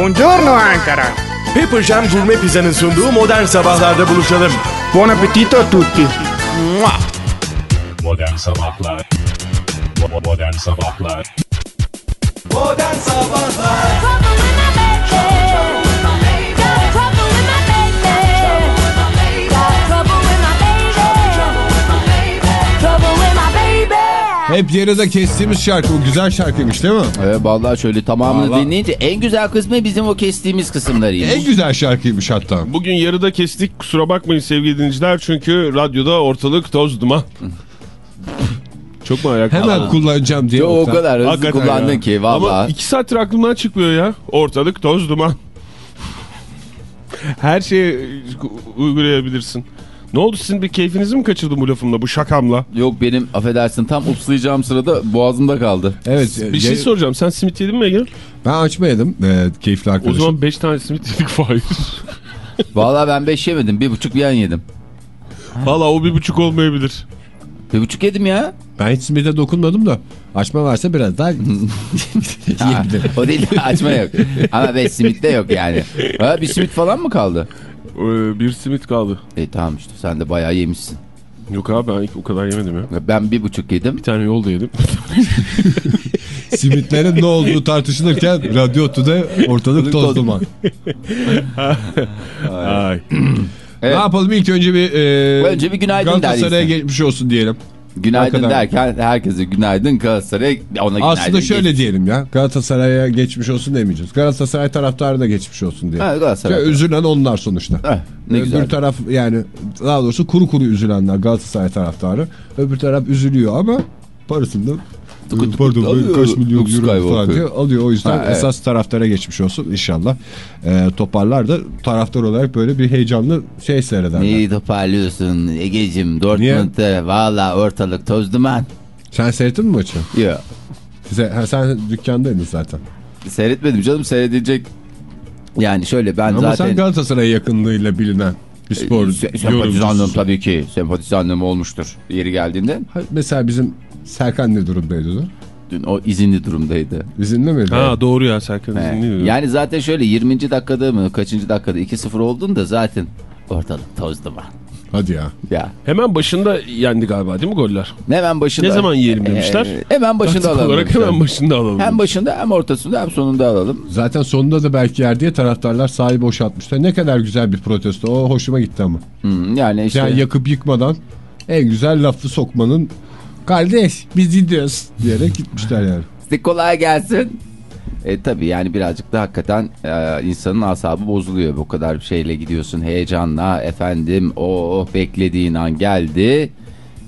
Buongiorno Ankara. Pepper Jam Gourmet Pizza'nın sunduğu modern sabahlarda buluşalım. Buon appetito a tutti. Modern Sabahlar Modern Sabahlar Modern sabahlar. Hep yarıda kestiğimiz şarkı. O güzel şarkıymış değil mi? Evet vallahi şöyle tamamını Vallahi- dinleyince en güzel kısmı bizim o kestiğimiz kısımlarıymış. En güzel şarkıymış hatta. Bugün yarıda kestik kusura bakmayın sevgili dinleyiciler çünkü radyoda ortalık toz duman. Çok mu ayak Hemen kullanacağım diye. Yo, o kadar hızlı Hakikaten kullandın ya. ki Ama vallahi. iki saattir aklımdan çıkmıyor ya. Ortalık toz duman. Her şeye uygulayabilirsin. Ne oldu sizin bir keyfinizi mi kaçırdım bu lafımla bu şakamla? Yok benim affedersin tam upslayacağım sırada boğazımda kaldı. Evet. Bir şey soracağım sen simit yedin mi Ege? Ben açmaydım. E, keyifli O arkadaşım. zaman 5 tane simit yedik Fahir. Vallahi ben 5 yemedim bir buçuk bir yan yedim. Valla o bir buçuk olmayabilir. Bir buçuk yedim ya. Ben hiç simide dokunmadım da. Açma varsa biraz daha Ha, yiyebilirim. o değil açma yok. Ama be simit de yok yani. Ha, bir simit falan mı kaldı? Ee, bir simit kaldı. E tamam işte sen de bayağı yemişsin. Yok abi ben o kadar yemedim ya. Ben bir buçuk yedim. Bir tane yolda yedim. Simitlerin ne olduğu tartışılırken Radyo Otu'da ortalık toz duman. Ay. Evet. Ne yapalım ilk önce bir e, Önce bir günaydın Galatasaray'a geçmiş olsun diyelim. Günaydın Hakikaten. derken herkese günaydın Galatasaray ona günaydın. Aslında şöyle geç- diyelim ya. Galatasaray'a geçmiş olsun demeyeceğiz. Galatasaray taraftarı da geçmiş olsun diye. Ha, Galatasaray. Üzülen onlar sonuçta. Heh, ne Öbür güzel. taraf yani daha doğrusu kuru kuru üzülenler Galatasaray taraftarı. Öbür taraf üzülüyor ama parasını da tıkı pardon alıyor. kaç milyon Luke euro falan diye alıyor. O yüzden Ha, evet. esas taraftara geçmiş olsun inşallah. Ee, toparlar da taraftar olarak böyle bir heyecanlı şey seyrederler. Neyi toparlıyorsun Ege'cim Dortmund'da valla ortalık toz duman. Sen seyrettin mi maçı? Yok. Ha, sen dükkandaydın zaten. Seyretmedim canım seyredilecek. Yani şöyle ben Ama zaten sen Galatasaray yakınlığıyla bilinen bir spor Se- sempatizanlığım tabii ki sempatizanlığım olmuştur yeri geldiğinde. Mesela bizim Serkan ne durumdaydı o? Dün o izinli durumdaydı. İzinli miydi? Ha doğru ya Serkan He. izinliydi. Yani zaten şöyle 20. dakikada mı kaçıncı dakikada 2-0 olduğunda zaten ortalık toz duman. Hadi ya. Ya Hemen başında yendi galiba değil mi goller? hemen başında. Ne zaman yiyelim demişler? Ee, hemen başında Taktik alalım. olarak demişler. hemen başında alalım. Hem başında hem ortasında hem sonunda alalım. Zaten sonunda da belki yer diye taraftarlar sahayı boşaltmışlar. Ne kadar güzel bir protesto. O hoşuma gitti ama. Hmm, yani işte. Yani yakıp yıkmadan en güzel lafı sokmanın kardeş biz gidiyoruz diyerek gitmişler yani. Size kolay gelsin. E tabi yani birazcık da hakikaten e, insanın asabı bozuluyor. Bu kadar bir şeyle gidiyorsun heyecanla efendim o beklediğin an geldi.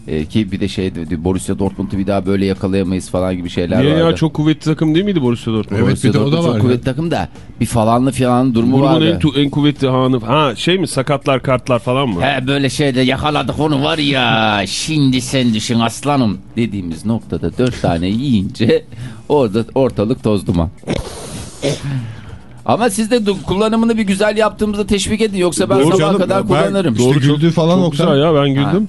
E, ki bir de şey dedi, Borussia Dortmund'u bir daha böyle yakalayamayız falan gibi şeyler Niye vardı. ya çok kuvvetli takım değil miydi Borussia Dortmund? Evet, Borussia bir de o da Dortmund çok var ya. kuvvetli takım da bir falanlı filanlı durumu Grubun vardı. en, tu- en kuvvetli hanı. Ha şey mi sakatlar kartlar falan mı? He böyle şeyde yakaladık onu var ya şimdi sen düşün aslanım dediğimiz noktada dört tane yiyince orada ortalık toz duman. Ama siz de kullanımını bir güzel yaptığımızda teşvik edin yoksa ben Doğru sabaha canım, kadar ben- kullanırım. İşte güldüğü falan Çok Oktay. güzel ya ben güldüm.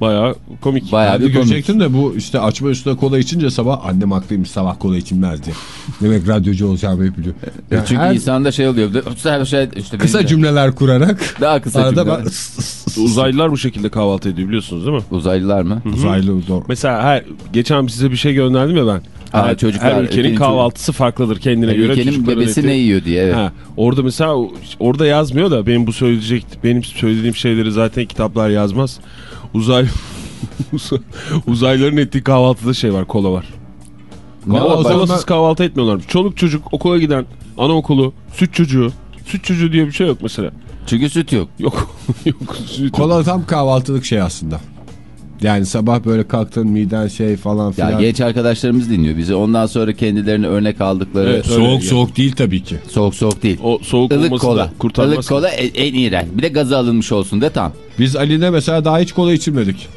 Bayağı komik. Bayağı Ben de bir komik. görecektim de bu işte açma üstüne kola içince sabah annem haklıymış sabah kola içilmez diye. Demek radyocu olacağımı hep biliyor. Yani Çünkü her insanda şey oluyor. Her şey işte kısa cümleler kurarak Daha kısa arada cümleler. ben Uzaylılar bu şekilde kahvaltı ediyor biliyorsunuz değil mi? Uzaylılar mı? uzaylı doğru. Mesela her geçen size bir şey gönderdim ya ben. Aa, her, çocuklar, her ülkenin ülkenin kahvaltısı farklıdır kendine göre. Ülkenin bebesi ne yiyor diye evet. Ha, orada mesela orada yazmıyor da benim bu söyleyecek benim söylediğim şeyleri zaten kitaplar yazmaz. Uzay uzaylıların ettiği kahvaltıda şey var kola var. Kola, kolasız kahvaltı etmiyorlar. Çoluk çocuk okula giden anaokulu süt çocuğu süt çocuğu diye bir şey yok mesela. Çünkü süt yok. Yok yok süt yok. Kola tam kahvaltılık şey aslında. Yani sabah böyle kalktın miden şey falan Ya filan. genç arkadaşlarımız dinliyor bizi. Ondan sonra kendilerine örnek aldıkları Evet, soğuk öyle. soğuk değil tabii ki. soğuk soğuk değil. O soğuk Ilık olması kola. da kurtarmaz. Ilık kola en, en iğrenç. Bir de gazı alınmış olsun de tam. Biz Ali'ne mesela daha hiç kola içirmedik.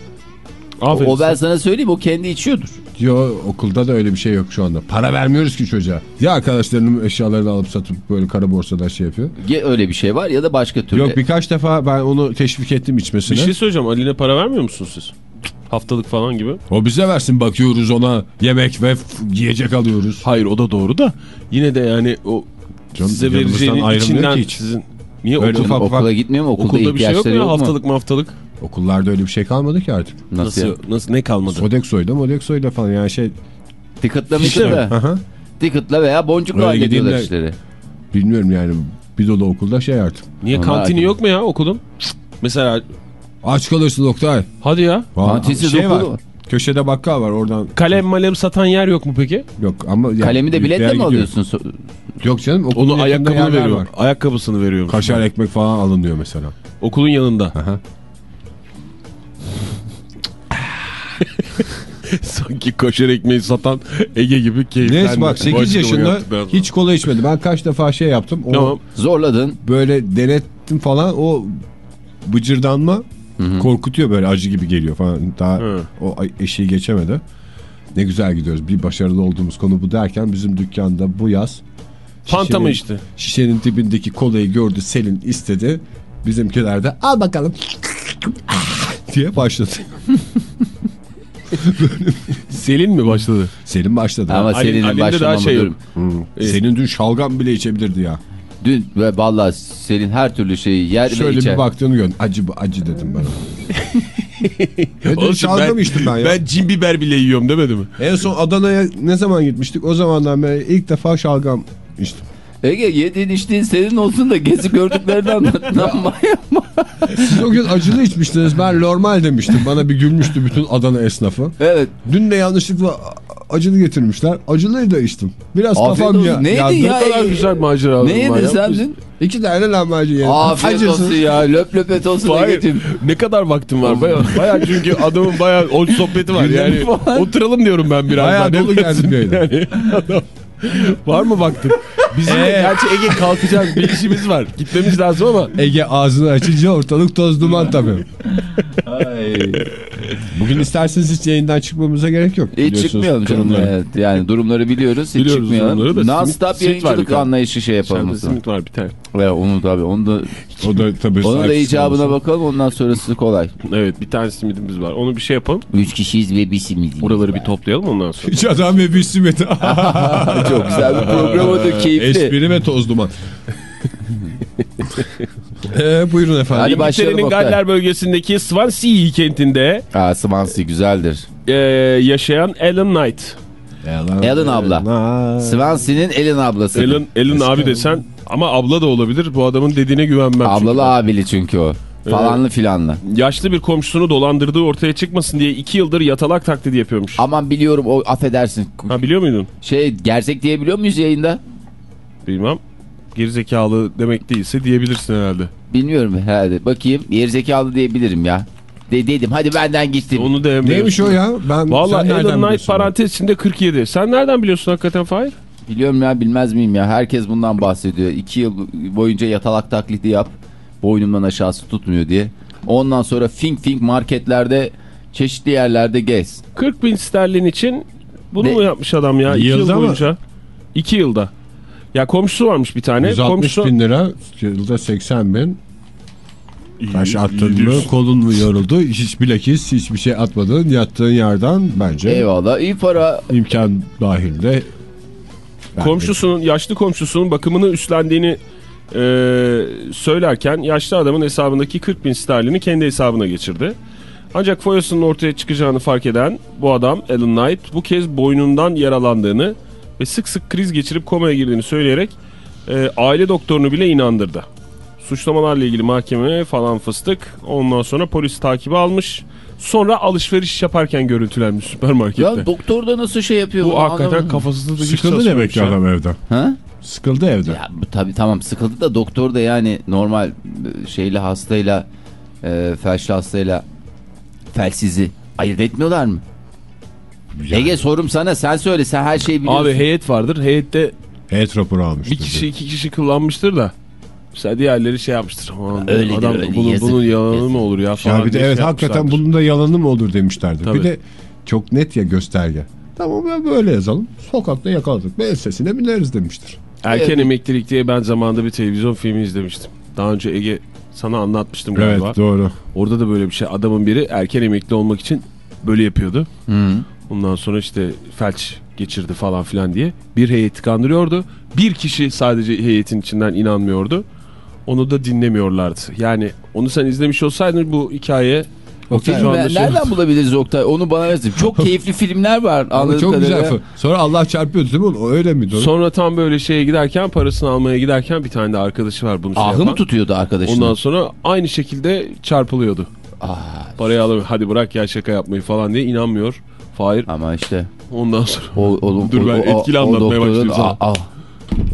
Aferin. O ben sana söyleyeyim o kendi içiyordur. Diyor okulda da öyle bir şey yok şu anda. Para vermiyoruz ki çocuğa. Ya arkadaşlarının eşyalarını alıp satıp böyle kara borsadan şey yapıyor. Ya öyle bir şey var ya da başka türlü. Yok birkaç defa ben onu teşvik ettim içmesine. Bir şey söyleyeceğim. Ali'ne para vermiyor musunuz siz? Haftalık falan gibi. O bize versin bakıyoruz ona yemek ve yiyecek alıyoruz. Hayır o da doğru da yine de yani o Canım, Size vereceğinin içinden ki hiç. sizin... Niye Öyle okul, ufak ufak- Okula gitmiyor mu? Okulda, okulda bir şey yok mu ya yok mu? haftalık haftalık? Okullarda öyle bir şey kalmadı ki artık. Nasıl? Nasıl, nasıl ne kalmadı? Sodexo'yla Modexo'yla falan yani şey Ticket'la mı İşte mi? ticket'la? Veya boncukla hallediyorlar işleri. bilmiyorum yani bir dolu okulda şey artık. Niye Onlar kantini yok mu ya okulun? Mesela Aç kalırsın Oktay. hadi ya. Kantinsiz şey var. var. Köşede bakkal var oradan. Kalem malem satan yer yok mu peki? Yok ama yani Kalemi de biletle mi gidiyor. alıyorsun? Yok canım Onu ayakkabını veriyor. var. Ayakkabısını veriyor. Kaşar ekmek falan alınıyor mesela. Okulun yanında. Aha. Sanki kaşar ekmeği satan Ege gibi keyiflendi. Neyse bak 8 Başka yaşında hiç kola içmedi. Ben kaç defa şey yaptım. Tamam. Zorladın. böyle denettim falan o bıcırdanma korkutuyor böyle acı gibi geliyor falan. Daha Hı. o eşiği geçemedi. Ne güzel gidiyoruz. Bir başarılı olduğumuz konu bu derken bizim dükkanda bu yaz Fanta mı şişenin- içti? Şişenin dibindeki kolayı gördü Selin istedi. Bizimkiler de al bakalım diye başladı. Selin mi başladı? Selin başladı. Ama daha başlamama şey yok. durum. Senin dün şalgam bile içebilirdi ya. Dün ve vallahi senin her türlü şeyi yer ve Şöyle içer. bir baktığını gör. Acı acı dedim ben. E dün şalgam içtim ben ya. Ben cin biber bile yiyorum demedi mi? En son Adana'ya ne zaman gitmiştik? O zamandan beri ilk defa şalgam içtim. Ege yediğin içtiğin senin olsun da gezi gördüklerini anlat. Yapma yapma. Siz o gün acılı içmiştiniz. Ben normal demiştim. Bana bir gülmüştü bütün Adana esnafı. Evet. Dün de yanlışlıkla acılı getirmişler. Acılıyı da içtim. Biraz Afiyet kafam olsun. ya. Neydi ya? Ne kadar güzel macera. Ne yedin sen dün? İki tane lahmacun yedim. Afiyet Acısız. olsun ya. Löp löp et olsun Hayır. Ne kadar vaktim var? Baya, baya çünkü adamın baya o sohbeti var. Yani oturalım diyorum ben biraz. Daha. dolu Ne geldim. Yani adam- var mı vaktin? Bizim de gerçi Ege kalkacağız. Bir işimiz var. Gitmemiz lazım ama. Ege ağzını açınca ortalık toz duman tabii. Bugün isterseniz hiç yayından çıkmamıza gerek yok. Hiç çıkmıyoruz canım. durumları. Evet, yani durumları biliyoruz. Hiç Biliyoruz çıkmayalım. durumları da Non-stop yayıncılık anlayışı şey yapalım. simit var bir tane. Evet, onu tabii. Onu da, O da tabii onu da icabına olsun. bakalım. Ondan sonrası kolay. Evet bir tane simidimiz var. Onu bir şey yapalım. Üç kişiyiz ve bir simidimiz Oraları var. bir toplayalım ondan sonra. Hiç adam ve bir simit. Çok güzel bir program oldu. Keyifli. Espri ve toz duman. Ee, buyurun efendim. Hadi İngiltere'nin. Galler bölgesindeki Swansea kentinde Aa, Swansea güzeldir. e, yaşayan Ellen Knight. Ellen abla. Swansea'nin Ellen ablası. Ellen, Ellen abi desen ama abla da olabilir. Bu adamın dediğine güvenmem. Ablalı çünkü. abili çünkü o. Falanlı filanlı. Yaşlı bir komşusunu dolandırdığı ortaya çıkmasın diye iki yıldır yatalak taklidi yapıyormuş. Aman biliyorum o affedersin. Ha biliyor muydun? Şey gerçek diyebiliyor muyuz yayında? Bilmem. Gerizekalı demek değilse diyebilirsin herhalde. Bilmiyorum herhalde. Bakayım gerizekalı diyebilirim ya. De dedim hadi benden gittim. Onu da Neymiş o ya? Ben Valla sen nereden Ellen Knight parantez içinde 47. Sen nereden biliyorsun hakikaten Fahir? Biliyorum ya bilmez miyim ya. Herkes bundan bahsediyor. İki yıl boyunca yatalak taklidi yap. Boynumdan aşağısı tutmuyor diye. Ondan sonra fink fink marketlerde çeşitli yerlerde gez. 40 bin sterlin için bunu Ne? mu yapmış adam ya? 2 yıl boyunca. 2 yılda. Ya komşusu varmış bir tane. 160 komşusu... bin lira, yılda 80 bin. Taş attın mı, kolun mu yoruldu, hiç bilakis hiçbir şey atmadın, yattığın yerden bence Eyvallah iyi para. imkan dahilde. Komşusunun, yaşlı komşusunun bakımını üstlendiğini e, söylerken yaşlı adamın hesabındaki 40 bin sterlini kendi hesabına geçirdi. Ancak foyasının ortaya çıkacağını fark eden bu adam Alan Knight bu kez boynundan yaralandığını ve sık sık kriz geçirip komaya girdiğini söyleyerek e, aile doktorunu bile inandırdı. Suçlamalarla ilgili mahkeme falan fıstık. Ondan sonra polis takibi almış. Sonra alışveriş yaparken görüntülenmiş süpermarkette. Ya doktor da nasıl şey yapıyor? bu hakikaten anlamadım. kafasında da Sıkıldı demek ki ya. adam evden. Ha? Sıkıldı evde. Ya tabii tamam sıkıldı da doktor da yani normal e, şeyli hastayla e, felçli hastayla felsizi ayırt etmiyorlar mı? Ege sorum sana sen söyle sen her şeyi biliyorsun. Abi heyet vardır. Heyette Heyet raporu almıştır. bir kişi iki kişi kullanmıştır da. Mesela diğerleri şey yapmıştır. Öyledir, adam öyle, bunun, yazık, bunun yalanı yazık. mı olur ya falan. Ya bir de evet şey hakikaten bunun da yalanı mı olur demişlerdi. Tabii. Bir de çok net ya gösterge. Tamam ben böyle yazalım. Sokakta yakaladık. Ben sesine bineriz demiştir. Erken Evet. emeklilik diye ben zamanında bir televizyon filmi izlemiştim. Daha önce Ege sana anlatmıştım galiba. Evet doğru. Orada da böyle bir şey. Adamın biri erken emekli olmak için böyle yapıyordu. Hı. Ondan sonra işte felç geçirdi falan filan diye. Bir heyeti kandırıyordu. Bir kişi sadece heyetin içinden inanmıyordu. Onu da dinlemiyorlardı. Yani onu sen izlemiş olsaydın bu hikaye O filmi şey- nereden bulabiliriz Oktay? Onu bana versin. Çok keyifli filmler var anladığım çok kadarıyla. güzel. Sonra Allah çarpıyordu değil mi? O öyle miydi? o? Sonra tam böyle şeye giderken parasını almaya giderken bir tane de arkadaşı var bunu şey Ahı mı yapan. tutuyordu arkadaşını? Ondan sonra aynı şekilde çarpılıyordu. Parayı alamıyor. Hadi bırak ya şaka yapmayı falan diye inanmıyor. Fahir. Ama işte Ondan sonra o, o, Dur ben o- etkili o anlatmaya başlayayım sana. Aa, aa.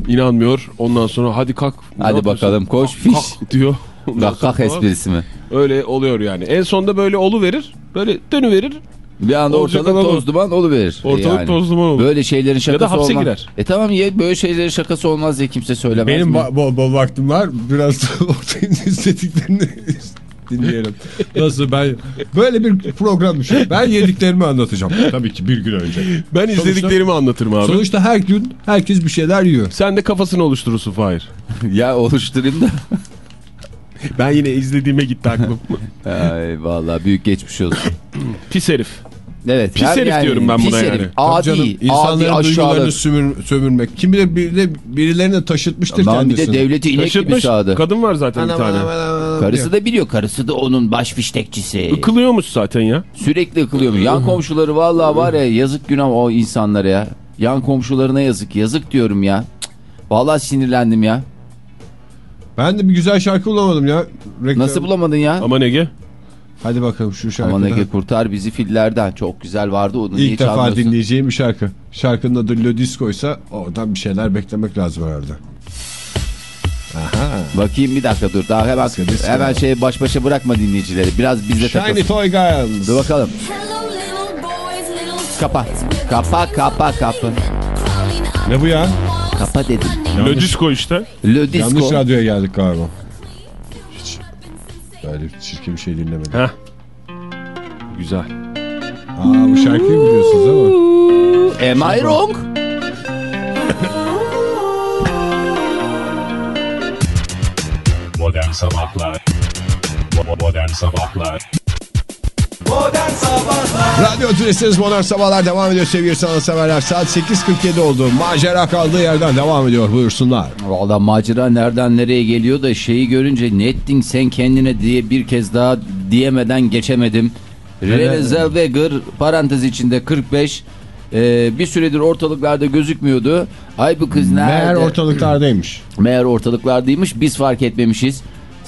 inanmıyor. Ondan sonra hadi kalk. Hadi bakalım koş fiş. Kalk diyor. Kalk falan esprisi mi? Öyle oluyor yani. En sonunda böyle olu verir. Böyle dönü verir. Bir anda Olacak ortalık toz duman oluverir. Ortalık toz duman olur. Böyle şeylerin şakası hapse olmaz. girer. E tamam ya böyle şeylerin şakası olmaz diye kimse söylemez Benim mi? bol bol vaktim var. Biraz da Oktay'ın istediklerini dinleyelim. Nasıl ben böyle bir programmış. Ben yediklerimi anlatacağım. Tabii ki bir gün önce. Ben Sonuçta- izlediklerimi anlatırım abi. Sonuçta her gün herkes bir şeyler yiyor. Sen de kafasını oluşturursun Fahir. ya oluşturayım da. Ben yine izlediğime gitti aklım. Ay vallahi büyük geçmiş olsun. Pis herif. Evet. Pis herif diyorum ben pis buna herif. yani. Adi, canım, adi insanların duygularını aşağılık. sömür, sömürmek. Kim bilir biri de birilerine taşıtmıştır Lan bir kendisini. de devleti inek gibi Taşıtmış. sağdı. Kadın var zaten bir tane. Karısı da biliyor. Karısı da onun baş fiştekçisi. Ikılıyormuş zaten ya. Sürekli ıkılıyor mu? Yan komşuları vallahi var ya yazık günah o insanlara ya. Yan komşularına yazık. Yazık diyorum ya. Cık. Vallahi sinirlendim ya. Ben de bir güzel şarkı bulamadım ya. Reklam- Nasıl bulamadın ya? Aman Ege. Hadi bakalım şu şarkıda. Aman Ege kurtar bizi fillerden. Çok güzel vardı onu İlk defa dinleyeceğim bir şarkı. Şarkının adı Le Disco ise oradan bir şeyler beklemek lazım herhalde. Bakayım bir dakika dur. Daha hemen, Disco, hemen şey baş başa bırakma dinleyicileri. Biraz bizde Shiny takılsın. Toy Guns. Dur bakalım. Kapa. Kapa kapa kapa. Ne bu ya? Kapa dedim. Le Disco işte. Le Yanlış disco. radyoya geldik galiba. Hiç böyle çirkin bir şey dinlemedim. Heh. Güzel. Aa bu şarkıyı biliyorsunuz ama. Am I wrong? Modern Sabahlar Bo- Modern Sabahlar Radyo Tülesi'niz Modern Sabahlar devam ediyor sevgili sanatseverler. Saat 8.47 oldu. Macera kaldığı yerden devam ediyor. Buyursunlar. Valla macera nereden nereye geliyor da şeyi görünce ne ettin sen kendine diye bir kez daha diyemeden geçemedim. Rene Zellweger parantez içinde 45 ee, bir süredir ortalıklarda gözükmüyordu. Ay bu kız nerede? Meğer ortalıklardaymış. Meğer ortalıklardaymış biz fark etmemişiz.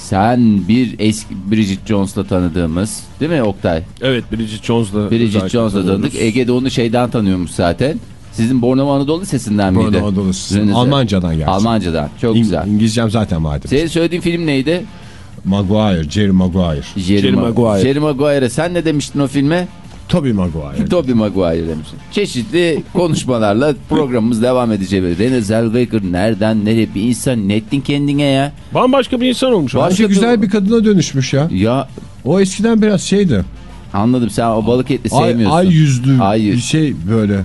Sen bir eski Bridget Jones'la tanıdığımız değil mi Oktay? Evet Bridget Jones'la. Bridget Jones'la tanıdık. tanıyoruz. Ege de onu şeyden tanıyormuş zaten. Sizin Bornova Anadolu sesinden miydi? Bornova Anadolu sesi. Rene- Almancadan gelsin. Almancadan. Çok İng- güzel. İngilizcem zaten madem. Senin söylediğin film neydi? Maguire, Jerry Maguire. Jerry, Jerry Maguire. Maguire. Jerry Maguire'e sen ne demiştin o filme? Tobey Maguire. Tobey Maguire demiştin. Çeşitli konuşmalarla programımız devam edecek. Rene Zellweger nereden nereye bir insan ne ettin kendine ya? Bambaşka bir insan olmuş. Baş- Bence güzel bir kadına dönüşmüş ya. Ya O eskiden biraz şeydi. anladım sen o balık etli Ay, sevmiyorsun. ay yüzlü Ay yüz. bir şey böyle.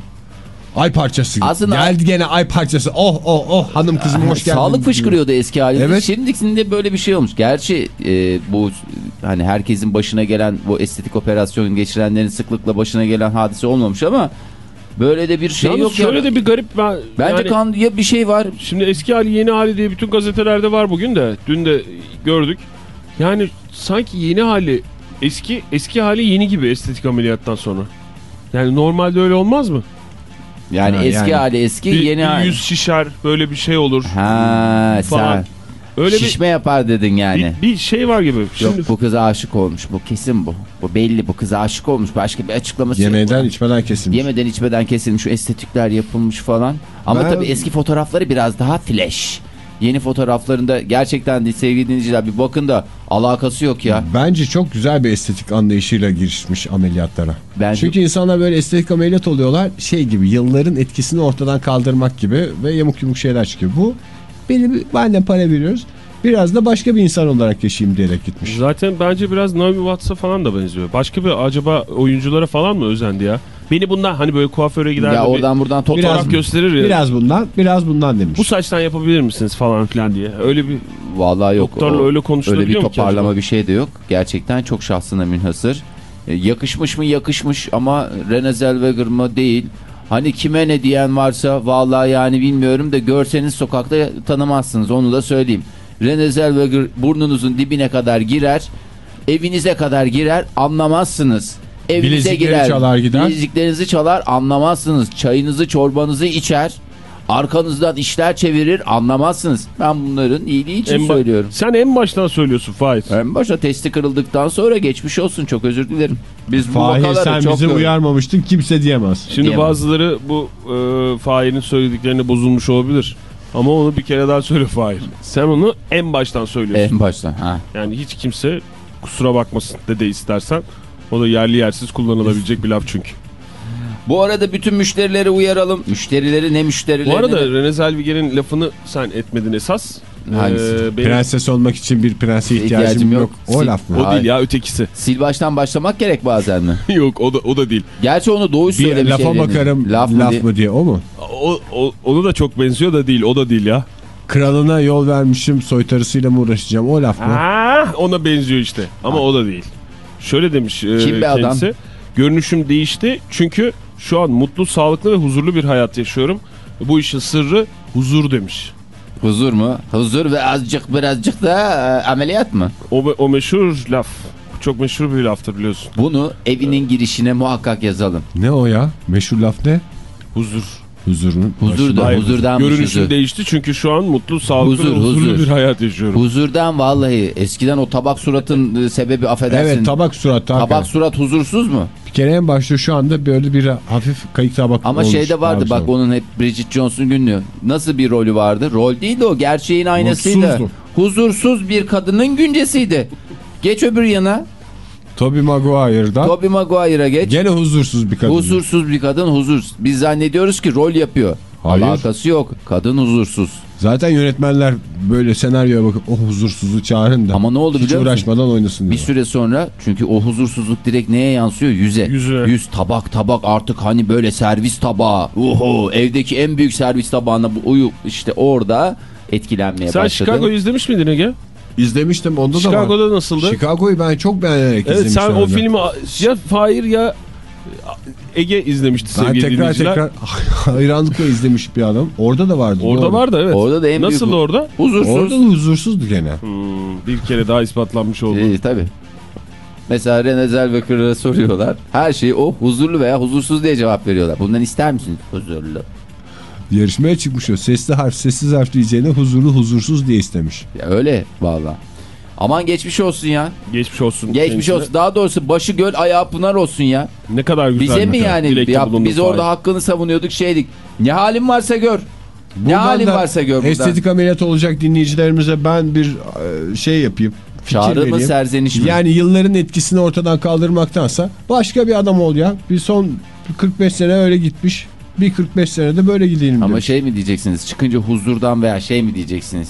Ay parçası. Aslında- Geldi gene ay parçası. Oh oh oh hanım kızım hoş geldin. Sağlık fışkırıyordu eski halinde. Evet. Şimdikinde böyle bir şey olmuş. Gerçi e, bu hani herkesin başına gelen bu estetik operasyon geçirenlerin sıklıkla başına gelen hadise olmamış ama böyle de bir şey Yalnız yok şöyle ya. de bir garip ben Bence yani, kan ya bir şey var. şimdi eski hali yeni hali diye bütün gazetelerde var bugün de dün de gördük. Yani sanki yeni hali eski eski hali yeni gibi estetik ameliyattan sonra. Yani normalde öyle olmaz mı? Yani Ha, eski yani. hali eski Bir, yeni bir hali. yüz şişer böyle bir şey olur. Ha falan. sen Öyle şişme yapar dedin bir, yani. bir, bir şey var gibi. Şimdi Yok bu kıza aşık olmuş. Bu kesin bu. Bu belli bu kıza aşık olmuş. Başka bir açıklaması yok. Yemeden içmeden kesilmiş. Yemeden içmeden kesilmiş. Şu estetikler yapılmış falan. Ama Ben- tabii eski fotoğrafları biraz daha flash. Yeni fotoğraflarında gerçekten de sevgili dinleyiciler bir bakın da alakası yok ya. Bence çok güzel bir estetik anlayışıyla girişmiş ameliyatlara. Bence- Çünkü insanlar böyle estetik ameliyat oluyorlar şey gibi yılların etkisini ortadan kaldırmak gibi ve yamuk yumuk şeyler çıkıyor. Bu benim benden para veriyoruz. Biraz da başka bir insan olarak yaşayayım diyerek gitmiş. Zaten bence biraz Naomi Watts'a falan da benziyor. Başka bir acaba oyunculara falan mı özendi ya? Beni bundan hani böyle kuaföre gider Ya oradan buradan top fotoğraf Biraz- gösterir ya. Biraz bundan, biraz bundan demiş. Bu saçtan yapabilir misiniz falan filan diye. Öyle bir Vallahi yok. Doktorla O- öyle konuşulabiliyor Öyle bir toparlama bir şey de yok. Gerçekten çok şahsına münhasır. E, yakışmış mı yakışmış ama Rene Zellweger mı değil. Hani kime ne diyen varsa vallahi yani bilmiyorum da görseniz sokakta tanımazsınız onu da söyleyeyim. Rene Zellweger burnunuzun dibine kadar girer, evinize kadar girer anlamazsınız. Evinize girer, çalar gider. bileziklerinizi çalar anlamazsınız. Çayınızı çorbanızı içer, arkanızdan işler çevirir anlamazsınız. Ben bunların iyiliği için En söylüyorum. Sen en baştan söylüyorsun Fahir. En başta testi kırıldıktan sonra geçmiş olsun çok özür dilerim. Biz bu Fahir vakaları sen çok bizi gördük. uyarmamıştın kimse diyemez. Şimdi Diyemem. bazıları bu e, Fahir'in söylediklerine bozulmuş olabilir. Ama onu bir kere daha söyle Fahir. Sen onu en baştan söylüyorsun. En başta. Ha. Yani hiç kimse kusura bakmasın de de istersen. O da yerli yersiz kullanılabilecek bir laf çünkü. Bu arada bütün müşterileri uyaralım. Müşterileri ne müşterileri Bu arada ne- Rene Zellweger'in lafını sen etmedin esas. Hangisi? Ee, benim- Prenses olmak için bir prense ihtiyacım, İhtiyacım yok. yok. O Sil- laf mı? O Hayır. değil ya ötekisi. Sil baştan başlamak gerek bazen mi? Yok o da o da değil. Gerçi onu doğuş Bir söylemiş. lafa evlenince. bakarım Laf laf, mı? diye- mı diye o mu? O, o onu da çok benziyor da değil. O da değil ya. Kralına yol vermişim soytarısıyla mı uğraşacağım o laf mı? Ah, ona benziyor işte. Ama o da değil. Şöyle demiş e, Kim be adam? kendisi. Görünüşüm değişti çünkü şu an mutlu, sağlıklı ve huzurlu bir hayat yaşıyorum. Bu işin sırrı huzur demiş. Huzur mu? Huzur ve azıcık birazcık da e, ameliyat mı? O, o meşhur laf. Çok meşhur bir laftır biliyorsun. Bunu evinin girişine muhakkak yazalım. Ne o ya? Meşhur laf ne? Huzur. Huzurun. Huzur da Hayır, huzurdanmış Görünüşüm huzur. değişti çünkü şu an mutlu, sağlıklı Huzur, huzurlu huzur. bir hayat yaşıyorum. Huzurdan vallahi eskiden o tabak suratın e, sebebi affedersin. Evet tabak surat. Tabak Tabak surat huzursuz mu? Bir kere en başta şu anda böyle bir hafif kayık tabak Ama olmuş. şeyde vardı bak sonra. onun hep Bridget Jones'un günlüğü. Nasıl bir rolü vardı? Rol değil de o gerçeğin aynasıydı. Mutsuzdu. Huzursuz bir kadının güncesiydi. Geç öbür yana. Tobey Maguire'da Tobey Maguire'a geç. gene huzursuz bir kadın. Huzursuz bir kadın huzursuz. Biz zannediyoruz ki rol yapıyor. Hayır. Alakası yok. Kadın huzursuz. Zaten yönetmenler böyle senaryoya bakıp o huzursuzluğu çağırın da Ama ne oldu hiç biliyor musun? uğraşmadan oynasın Bir diyor. süre sonra çünkü o huzursuzluk direkt neye yansıyor? Yüze. Yüze. Yüz tabak tabak artık hani böyle servis tabağı. Oho evdeki en büyük servis tabağına bu uyu işte orada etkilenmeye Sen başladı. Chicago'yu izlemiş miydin Ege? İzlemiştim onda da var. Chicago'da nasıldı? Chicago'yu ben çok beğenerek Evet izlemiştim. sen o filmi ya Fahir ya Ege izlemişti Ben sevgili tekrar dinleyiciler. tekrar hayranlıkla izlemiş bir adam. Orada da vardı. Orada vardı evet. Orada da en büyük Nasıldı bu- orada? Huzursuz. Orada da huzursuzdu gene. Hmm, bir kere daha ispatlanmış oldu. Ee, tabii. Mesela Rene Zellweger'a soruyorlar. Her şeyi o huzurlu veya huzursuz diye cevap veriyorlar. Bundan ister misiniz? Huzurlu. Yarışmaya çıkmış o. Sesli harf, sessiz harf diyeceğine huzurlu, huzursuz diye istemiş. Ya öyle valla. Aman geçmiş olsun ya. Geçmiş olsun. Geçmiş olsun. Daha doğrusu başı göl ayağı pınar olsun ya. Ne kadar güzel. Bize ne mi yani? Ya, biz orada hakkını savunuyorduk şeydik. Ne halin varsa gör. ne Buradan halin da varsa gör buradan. Estetik ameliyat olacak dinleyicilerimize ben bir e, şey yapayım. Çağrı mı serzeniş mi? Yani yılların etkisini ortadan kaldırmaktansa başka bir adam ol ya. Bir son 45 sene öyle gitmiş. Bir 45 senede böyle gidelim Ama demiş. şey mi diyeceksiniz? Çıkınca huzurdan veya şey mi diyeceksiniz?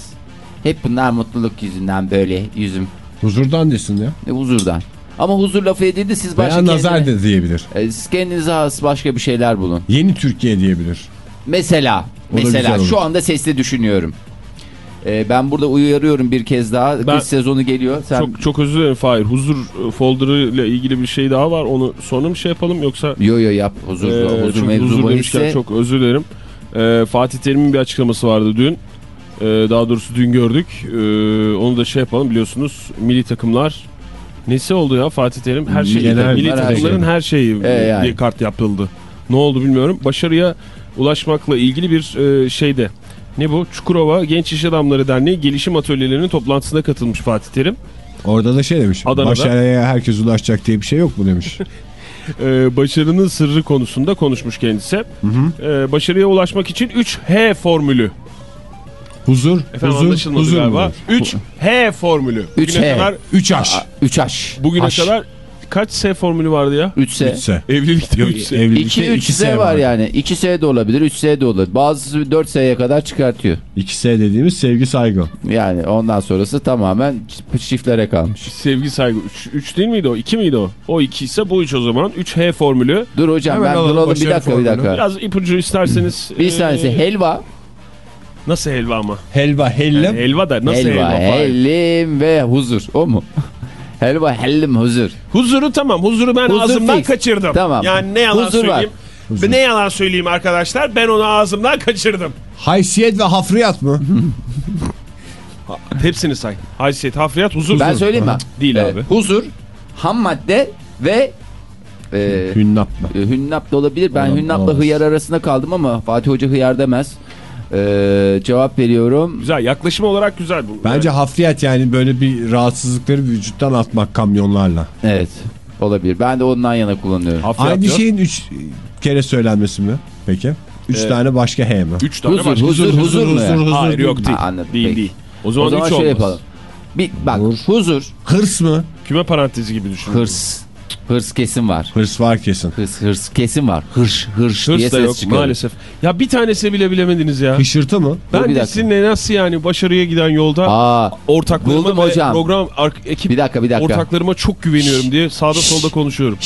Hep bunlar mutluluk yüzünden böyle yüzüm. Huzurdan desin ya. E, huzurdan. Ama huzur lafı edildi siz başka Veya nazar kendine- de diyebilir. E, siz kendinize has başka bir şeyler bulun. Yeni Türkiye diyebilir. Mesela, O mesela şu anda sesli düşünüyorum. E, ben burada uyarıyorum bir kez daha. Ben- Kış sezonu geliyor. Sen... Çok, çok özür dilerim Fahir. Huzur e, folderı ile ilgili bir şey daha var. Onu sonra mı şey yapalım yoksa... Yo yo yap. Huzur, Ee, huzur mevzu huzur demişken ise- çok özür dilerim. Ee, Fatih Terim'in bir açıklaması vardı dün. Ee, daha doğrusu dün gördük. Ee, onu da şey yapalım biliyorsunuz. Milli takımlar nesi oldu ya Fatih Terim? Her şey. Genel- milli takımların her şeyi Ee, yani. diye kart yapıldı. Ne oldu bilmiyorum. Başarıya ulaşmakla ilgili bir e, şeyde. Ne bu? Çukurova Genç İş Adamları Derneği gelişim atölyelerinin toplantısına katılmış Fatih Terim. Orada da şey demiş. Adana'da. Başarıya herkes ulaşacak diye bir şey yok mu demiş. Ee, başarının sırrı konusunda konuşmuş kendisi. Ee, başarıya ulaşmak için 3H formülü Huzur, Efendim huzur, huzur galiba. mu? 3H formülü. Üç Bugüne H. kadar, 3 aş. 3 aş. bugüne Aş. kadar kaç S formülü vardı ya? 3 S. 3 se. Evlilikte Yok, 3 S. evlilikte 2 3 iki S var yani. 2 S de olabilir, 3 S de olabilir. Bazısı 4 S'ye kadar çıkartıyor. 2 se dediğimiz sevgi saygı. Yani ondan sonrası tamamen çi- çiftlere kalmış. Sevgi saygı 3 değil miydi o? 2 miydi o? O 2 ise bu 3 o zaman. 3H formülü. Dur hocam Hemen ben alalım duralım bir dakika bir formülü. dakika. Biraz ipucu isterseniz. Bir tanesi ee, helva, Nasıl helva ama? Helva, hellem. Yani helva da nasıl helva? helva, hellim ve huzur. O mu? Helva, hellim, huzur. Huzuru tamam. Huzuru ben Huzur ağzımdan fix. kaçırdım. Tamam. Yani ne yalan Huzur var. söyleyeyim. huzur. Ne yalan söyleyeyim arkadaşlar ben onu ağzımdan kaçırdım. Haysiyet ve hafriyat mı? Hepsini say. Haysiyet, hafriyat, huzur. Ben söyleyeyim mi? Değil Ee, abi. Huzur, ham madde ve e, Hünnap mı? e, hünnap da olabilir. Ben Olam- hünnapla olamaz. hıyar arasında kaldım ama Fatih Hoca hıyar demez. Ee, cevap veriyorum. Güzel yaklaşım olarak güzel bu. Bence hafriyat yani böyle bir rahatsızlıkları vücuttan atmak kamyonlarla. Evet olabilir. Ben de ondan yana kullanıyorum. Hafriyat Aynı diyor. şeyin üç kere söylenmesi mi? Peki. Üç Evet. tane başka H mi? Üç tane Huzur, başka. huzur, huzur, mu? Hayır yok değil. Ha, anladım, değil peki. değil. O zaman, O zaman üç olmaz. yapalım. Bir, bak Huzur. huzur, Hırs mı? Küme parantezi gibi düşün. hırs. Hırs kesin var. Hırs var kesin. Hırs, hırs kesin var. Hırş, hırş, diye Hırs da ses yok çıkıyor. maalesef. Ya bir tanesi bile bilemediniz ya. Hışırtı mı? Dur bir Ben de dakika. sizinle nasıl yani başarıya giden yolda Aa, ortaklarıma buldum ve hocam. program ar- ekip bir dakika bir dakika. ortaklarıma çok güveniyorum diye sağda solda konuşuyorum.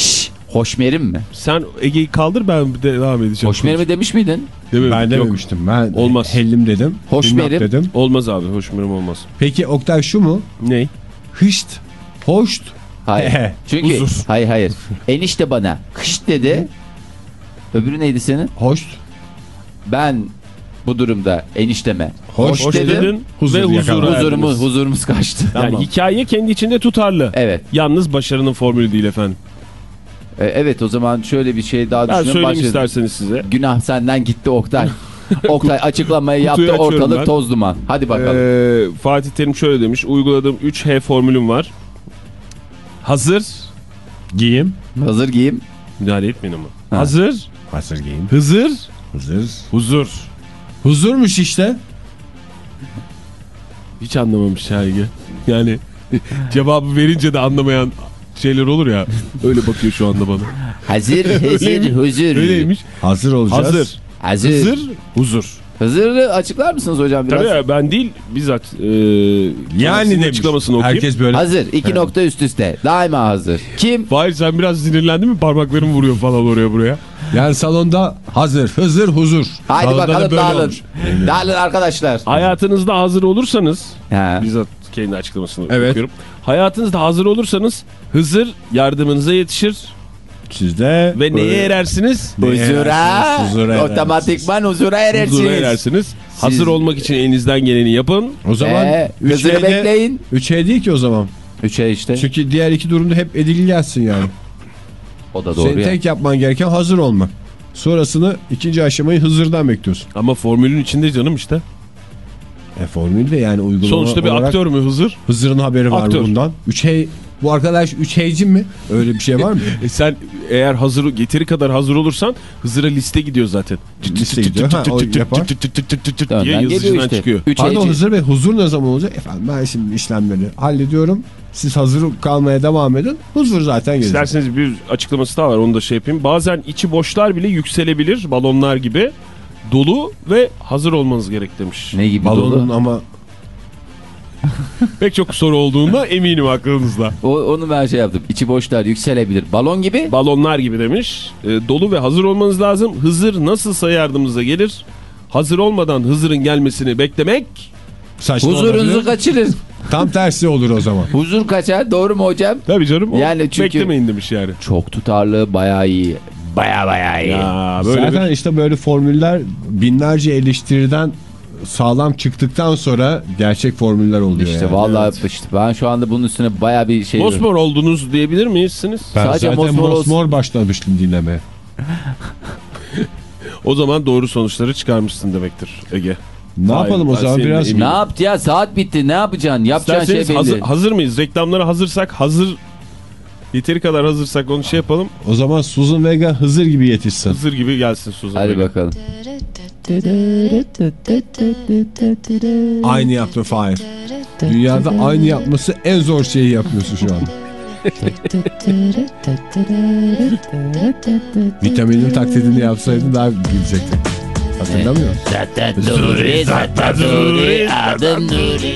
Hoşmerim mi? Sen Ege'yi kaldır ben bir de devam edeceğim. Hoşmerim mi demiş miydin? Demedim. Ben Yok. dememiştim. Ben Olmaz. hellim dedim. Hoşmerim. dedim. Olmaz abi hoşmerim olmaz. Peki Oktay şu mu? Ney? Hışt. Hoşt. Hayır. Çünkü Huzur. hayır hayır. Enişte bana kış dedi. Öbürü neydi senin? Hoşt. Ben bu durumda enişteme Hoş, hoş, dedim. dedin Huzur ve yakaladın. Huzurumuz, huzurumuz kaçtı. Yani hikaye kendi içinde tutarlı. Evet. Yalnız başarının formülü değil efendim. E, evet o zaman şöyle bir şey daha Ben düşünüyorum. söyleyeyim Başladı. isterseniz size. Günah senden gitti Oktay. Oktay açıklamayı yaptı ortalık ben. toz duman. Hadi bakalım. Ee, Fatih Terim şöyle demiş. Uyguladığım 3H formülüm var. Hazır. Giyim. Hazır giyim. Müdahale etmeyin ama. Ha. Hazır. Hazır giyim. Hızır. Huzur. Huzur. Huzurmuş işte. Hiç anlamamış Ege. Yani cevabı verince de anlamayan şeyler olur ya. Öyle bakıyor şu anda bana. Hazır, hazır, huzur. Öyleymiş. Hazır olacağız. Hazır. Hazır. Hızır. Huzur. Hazırı açıklar mısınız hocam biraz? Tabii ya ben değil bizzat. E, Yani demiş. açıklamasını okuyayım. Herkes böyle. Hazır. iki nokta üst üste. Daima hazır. Kim? Fahir sen biraz sinirlendin mi? Parmaklarım vuruyor falan oraya buraya. Yani salonda hazır, hızır, huzur. Haydi Salonda da bakalım böyle dağılın. olmuş. Dağılın arkadaşlar. Hayatınızda hazır olursanız Ha. bizzat kendi açıklamasını Evet. okuyorum. Hayatınızda hazır olursanız Hızır yardımınıza yetişir Siz de ve neye erersiniz? Huzura. erersiniz? Huzura erersiniz. Otomatikman huzura erersiniz. Huzura erersiniz. Hazır olmak için elinizden geleni yapın. O zaman Ee, üç H'de- bekleyin. Üç H değil ki o zaman. Üçe işte. Çünkü diğer iki durumda hep edilgi gelsin yani. O da doğru Senin ya. tek yapman gereken hazır olmak. Sonrasını ikinci aşamayı Hızır'dan bekliyorsun. Ama formülün içinde canım işte. E formül de yani uygulama Sonuçta bir olarak aktör mü Hızır? Hızır'ın haberi var Aktör. bundan. Üç H bu arkadaş üç H'ci mi? Öyle bir şey var mı? E sen eğer hazır yeteri kadar hazır olursan Hızır'a liste gidiyor zaten. Liste gidiyor. Ha, o yapar. Diye geliyor yazıcıdan işte. çıkıyor. Üç Pardon Hızır Bey huzur ne zaman olacak? Efendim ben şimdi işlemleri hallediyorum. Siz hazır kalmaya devam edin. Huzur zaten gelecek. İsterseniz bir açıklaması daha var onu da şey yapayım. Bazen içi boşlar bile yükselebilir balonlar gibi. Dolu ve hazır olmanız gerek demiş. Ne gibi Balonun dolu? ama Pek çok soru olduğunda eminim aklınızda. O, onu ben şey yaptım. İçi boşlar yükselebilir. Balon gibi. Balonlar gibi demiş. E, dolu ve hazır olmanız lazım. Hızır nasılsa yardımınıza gelir. Hazır olmadan Hızır'ın gelmesini beklemek saçma Huzurunuzu olabilir. kaçırır. Tam tersi olur o zaman. Huzur kaçar. Doğru mu hocam? Tabii canım. Yani çünkü- Beklemeyin demiş yani. Çok tutarlı. Bayağı iyi. Bayağı bayağı iyi. Ya böyle Zaten bir... işte böyle formüller binlerce eleştiriden sağlam çıktıktan sonra gerçek formüller oluyor İşte yani. vallahi işte ben şu anda bunun üstüne bayağı bir şey... Mosmor oldunuz diyebilir miyizsiniz? Ben Sadece zaten mosmor mosmor, olsun. başlamıştım dinlemeye. O zaman doğru sonuçları çıkarmışsın demektir Ege. Ne Hayır, yapalım o zaman biraz. Ne yaptı ya? Saat bitti. Ne yapacaksın? Yapacağın şey belli. hazır, hazır mıyız? Reklamlara hazırsak hazır yeteri kadar hazırsak onu şey yapalım. o zaman Susan Vega Hızır gibi yetişsin. Hazır gibi gelsin Suzan. Hadi Bey. bakalım. Aynı yaptı Fahir. Dünyada aynı yapması en zor şeyi yapıyorsun şu an. Vitaminin taklidini yapsaydın daha gülecektin. Hatırlamıyor musun? Zaten Nuri, zaten Nuri, adım Nuri.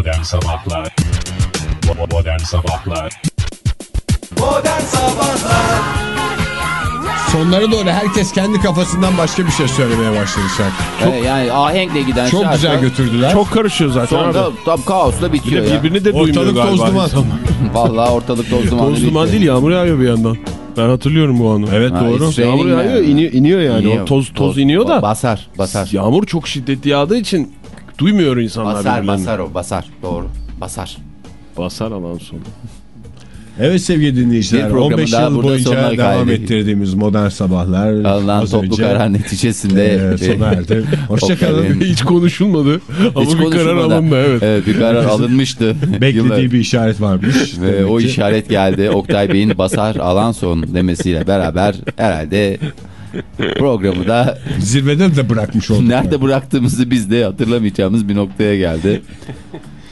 Modern Sabahlar Modern Sabahlar Modern Sabahlar sonlara doğru herkes kendi kafasından başka bir şey söylemeye başladı şarkı. Ee, yani ahenkle giden Çok şarkı. güzel götürdüler. Çok karışıyor zaten Sonunda abi. tam kaosla Bir bitiyor de ya. birbirini de duymuyor Ortalık galiba. toz duman. Vallahi ortalık toz dumanlı. Toz duman bitiyor. değil yağmur yağıyor bir yandan. Ben hatırlıyorum bu anı. Evet Ha, doğru. Yağmur yağıyor yani. iniyor, iniyor yani. İniyor. O toz toz iniyor da. Basar basar. Yağmur çok şiddetli yağdığı için duymuyor insanlar Basar birbirlerini. basar o basar. Doğru. Basar. Basar alan sonu. Evet sevgili dinleyiciler programın 15 daha yıl boyunca devam geldik. ettirdiğimiz modern sabahlar Alınan toplu önce karar neticesinde. e, sona erdi. Hoşçakalın. Hiç konuşulmadı ama Hiç bir karar konuşulmadan- alındı evet. Evet bir karar alınmıştı. Beklediği bir işaret varmış. Ve o işaret geldi. Oktay Bey'in basar alan son demesiyle beraber herhalde programı da Zirvede de bırakmış olduk. nerede bıraktığımızı biz de hatırlamayacağımız bir noktaya geldi.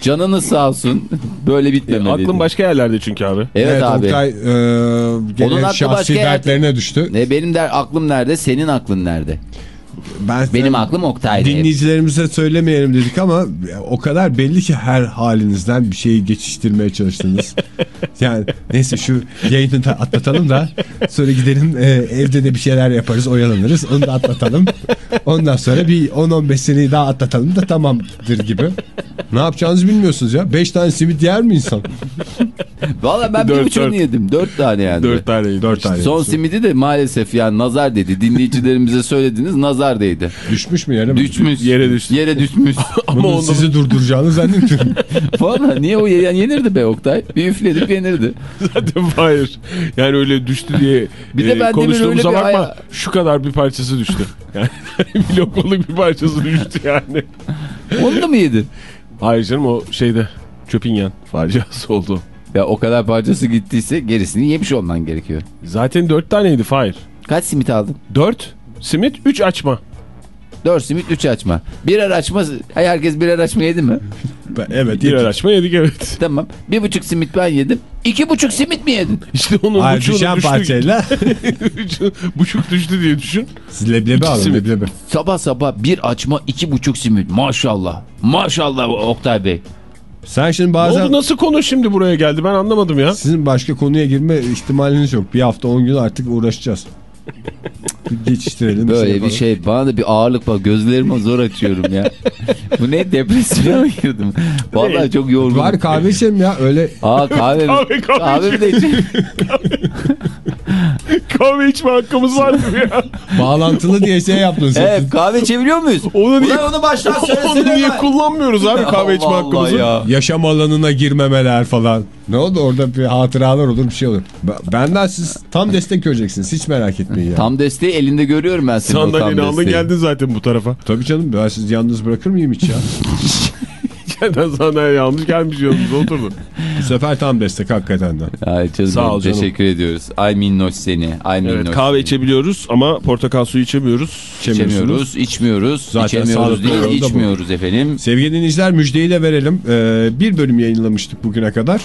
Canınız sağ olsun. Böyle bitmemeliydi. Aklım başka yerlerde çünkü abi. Evet, Evet, abi. Oktay e, gene Onun aklı şahsi başka yerde. dertlerine düştü. Ne benim der aklım nerede? Senin aklın nerede? Ben Benim aklım Oktay'da. Dinleyicilerimize söylemeyelim dedik ama o kadar belli ki her halinizden bir şeyi geçiştirmeye çalıştınız. yani neyse şu yayını da atlatalım da sonra gidelim e, evde de bir şeyler yaparız oyalanırız onu da atlatalım. Ondan sonra bir 10-15 seneyi daha atlatalım da tamamdır gibi. Ne yapacağınızı bilmiyorsunuz ya. 5 tane simit yer mi insan? Valla ben bir Dört, buçuğunu dört. yedim. Dört tane yani. Dört tane. Dört tane. Son simidi de maalesef yani nazar dedi. Dinleyicilerimize söylediniz nazar değdi. Düşmüş mü yere mi? Düşmüş. Yere düştü. Yere düşmüş. Ama Bunun ondan sizi durduracağını zannetmiyorum. Valla niye o yen- yenirdi be Oktay? Bir üfledik yenirdi. zaten hayır. Yani öyle düştü diye Bir de e, ben demin konuştuğumuza öyle bir bakma. aya- Şu kadar bir parçası düştü. Yani bir lokmalık bir parçası düştü yani. Onu da mı yedin? Hayır canım o şeyde Çöpingen faciası oldu. Ya o kadar parçası gittiyse gerisini yemiş olman gerekiyor. Zaten dört taneydi Fahir. Kaç simit aldın? Dört simit, üç açma. 4 simit 3 açma. Birer açma. Hay herkes birer açma yedi mi? Ben- evet. Birer açma yedik evet. Tamam. Bir buçuk simit ben yedim. İki buçuk simit mi yedin? İşte onun Hayır buçuğunu düşen düştü. parçayla Buçuk düştü diye düşün. siz leblebi İki alın leblebi. Sabah sabah bir açma iki buçuk simit. Maşallah. Maşallah Oktay Bey. Sen şimdi Ne bazen oldu nasıl konu şimdi buraya geldi ben anlamadım ya. sizin başka konuya girme ihtimaliniz yok. Bir hafta 10 gün artık uğraşacağız. Bir Geçiştirelim. Böyle bir yapalım. şey bana da bir ağırlık var. Gözlerimi zor açıyorum ya. Bu ne depresyona mı girdim? Vallahi çok yorgunum. Var kahve içelim ya öyle Aa kahve mi? Kahve, kahve kahve de içeyim? Kahve içme hakkımız var mı ya? bağlantılı diye şey yaptın sen. Evet kahve içebiliyor muyuz? Onu niye, Ulan onu baştan söylesene. onu niye ben. kullanmıyoruz abi kahve içme hakkımızı? ya. Yaşam alanına girmemeler falan. Ne oldu orada bir hatıralar olur bir şey olur. Benden siz tam destek göreceksiniz hiç merak etmeyin ya. Tam desteği elinde görüyorum ben tam Sandalyeni aldın geldin zaten bu tarafa. Tabii canım ben sizi yalnız bırakır mıyım hiç ya? Yerden sandalye almış gelmiş yanımıza oturdu. Bu sefer tam destek hakikaten de. Ay canım, Sağ ol canım. Teşekkür ediyoruz. Ay minnoş seni. Ay minnoş. Evet kahve içebiliyoruz ama portakal suyu içemiyoruz. İçemiyoruz, içmiyoruz. Zaten içemiyoruz değil, bu. içmiyoruz efendim. Sevgili dinleyiciler müjdeyi de verelim. Ee, bir bölüm yayınlamıştık bugüne kadar.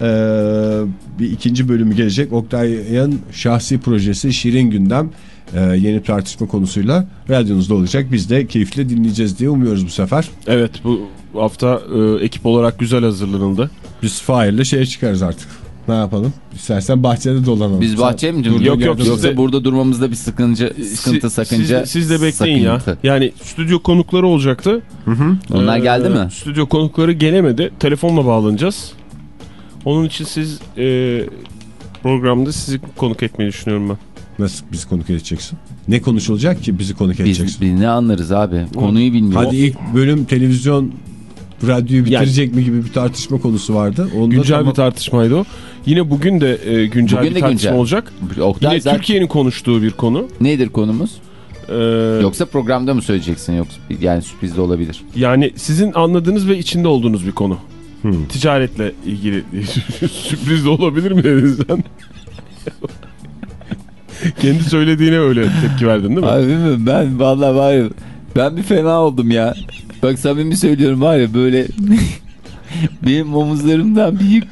Ee, bir ikinci bölümü gelecek. Oktay'ın şahsi projesi Şirin Gündem e, yeni tartışma konusuyla radyonuzda olacak. Biz de keyifle dinleyeceğiz diye umuyoruz bu sefer. Evet bu hafta e, ekip olarak güzel hazırlanıldı. Biz Fahir'le şeye çıkarız artık. Ne yapalım? İstersen bahçede dolanalım. Biz bahçeye mi Durduğun Yok, yok, Yoksa de- burada durmamızda bir sıkıntı, sıkıntı sakınca. Siz, siz de bekleyin ya. sakıntı. Yani stüdyo konukları olacaktı. Onlar Ee, geldi mi? Stüdyo konukları gelemedi. Telefonla bağlanacağız. Onun için siz e, programda sizi konuk etmeyi düşünüyorum ben. Nasıl biz konuk edeceksin? Ne konuşulacak ki bizi konuk edeceksin? Biz, biz ne anlarız abi? Konuyu bilmiyoruz. Hadi ilk bölüm televizyon radyoyu bitirecek mi gibi bir tartışma konusu vardı. Onda Güncel tamam- bir tartışmaydı o. Yine bugün de e, güncel Bugün bir de tartışma güncel. olacak. Oktay Yine zaten- Türkiye'nin konuştuğu bir konu. Nedir konumuz? Ee, Yoksa programda mı söyleyeceksin? Yoksa yani sürpriz de olabilir. Yani sizin anladığınız ve içinde olduğunuz bir konu. Hmm. Ticaretle ilgili sürpriz de olabilir mi dedin sen? Kendi söylediğine öyle tepki verdin değil mi? Abi ben vallahi var ben bir fena oldum ya. Bak samimi söylüyorum var ya böyle benim omuzlarımdan bir yük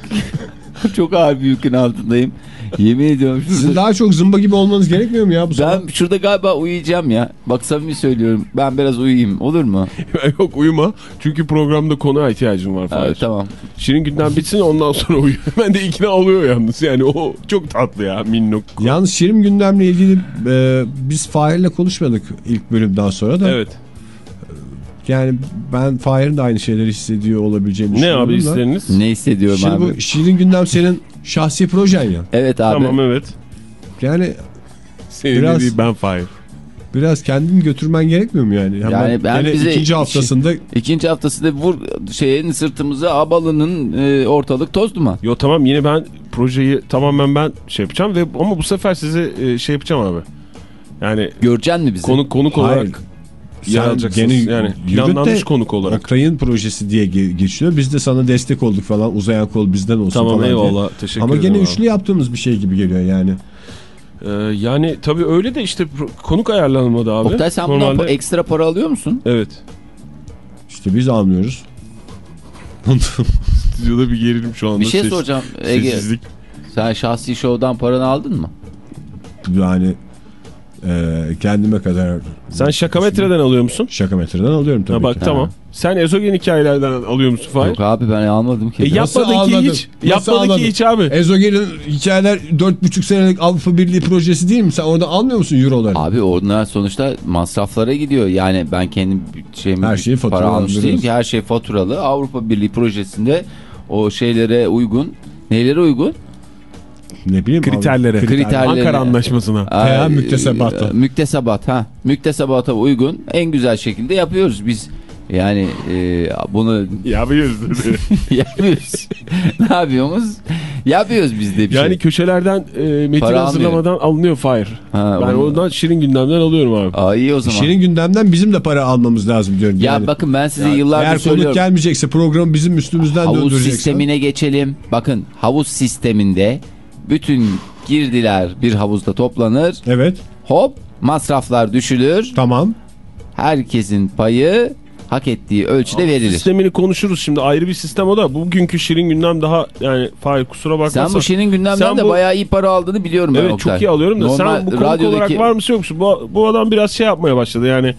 Çok ağır bir yükün altındayım. Yemin ediyorum. Şurada, daha çok zımba gibi olmanız gerekmiyor mu ya bu sabah? ben şurada galiba uyuyacağım ya. Bak samimi söylüyorum. Ben biraz uyuyayım. Olur mu? Yok uyuma. Çünkü programda konuğa ihtiyacım var Evet, tamam. Şirin günden bitsin ondan sonra uyu. Hemen de ikna oluyor yalnız. Yani o çok tatlı ya minnok. Yalnız Şirin gündemle ilgili e, biz Fahir'le konuşmadık ilk bölümden sonra da. Evet. Yani ben Fahir'in de aynı şeyleri hissediyor olabileceğini Ne düşünüyorum abi hisleriniz? Ne hissediyorum Şimdi abi? bu Şirin gündem senin şahsi projen ya. Evet abi. Tamam evet. Yani Senin Biraz- dediğin ben Fahir. biraz kendini götürmen gerekmiyor mu yani? Hemen Yani ben bize- ikinci haftasında İkinci haftası da vur şeyin sırtımıza abalının e, ortalık toz duman. Yo tamam yine ben projeyi tamamen ben şey yapacağım ve ama bu sefer size e, şey yapacağım abi. Yani Göreceksin mi bizi? konuk konuk Hayır. olarak sen alacaksınız. gene yani de planlanmış konuk olarak. Oktay'ın projesi diye ge- geçiyor. Biz de sana destek olduk falan. Uzayan kol bizden olsun Tamam falan diye. eyvallah teşekkür Ama ederim. gene abi. üçlü yaptığımız bir şey gibi geliyor yani. Ee, yani tabii öyle de işte konuk ayarlanmadı abi. Oktay sen bundan Normalde- ekstra para alıyor musun? Evet. İşte biz almıyoruz. Stüdyoda bir gerilim şu anda. Bir şey Ses- soracağım Ege. Sessizlik. Sen şahsi şovdan paranı aldın mı? yani e, kendime kadar Sen şakametreden alıyor musun? şaka metreden alıyorum tabii Ha bak ki. tamam. Sen ezogen hikayelerden alıyor musun Fahir? Yok abi ben almadım ki. E Nasıl yapmadın ki hiç. Nasıl Yapmadın ki hiç abi. Ezogel'in hikayeler 4,5 senelik Avrupa Birliği projesi değil mi? Sen orada almıyor musun euroları? Abi onlar sonuçta masraflara gidiyor. Yani ben kendim şeyimi Her şeyi para almış değilim ki. Her şey faturalı. Avrupa Birliği projesinde o şeylere uygun. Neylere uygun? Ne bileyim. Kriterlere. Kriter- Kriterlere. Ankara Anlaşması'na. Veya Aa, müktesebata. e, Müktesebata. Ha. Müktesebata uygun. En güzel şekilde yapıyoruz biz. Yani e, bunu Yapıyoruz dedi. yapıyoruz. ne yapıyoruz? Yapıyoruz biz de bir yani şey. köşelerden e, metin Para hazırlamadan alınıyor Fahir. Ha, Ben onu- oradan şirin gündemden alıyorum abi. Aa, iyi o zaman. Şirin gündemden bizim de para almamız lazım diyorum. ya yani. bakın ben size Eğer yıllardır konuk söylüyorum. gelmeyecekse programı bizim üstümüzden Havuz döndüreceksen. sistemine geçelim. Bakın havuz sisteminde bütün girdiler bir havuzda toplanır. Evet Hop masraflar düşülür. tamam. Herkesin payı hak ettiği ölçüde verilir. Sistemini konuşuruz şimdi ayrı bir sistem o da. Bugünkü şirin gündem daha yani Fahir kusura bakmazsan. Sen bu şirin gündemden Sen de bu- bayağı iyi para aldığını biliyorum ben Evet Oktay. çok iyi alıyorum da Normal sen bu konuk radyodaki- olarak var mısın yok musun? Bu, bu adam biraz şey yapmaya başladı yani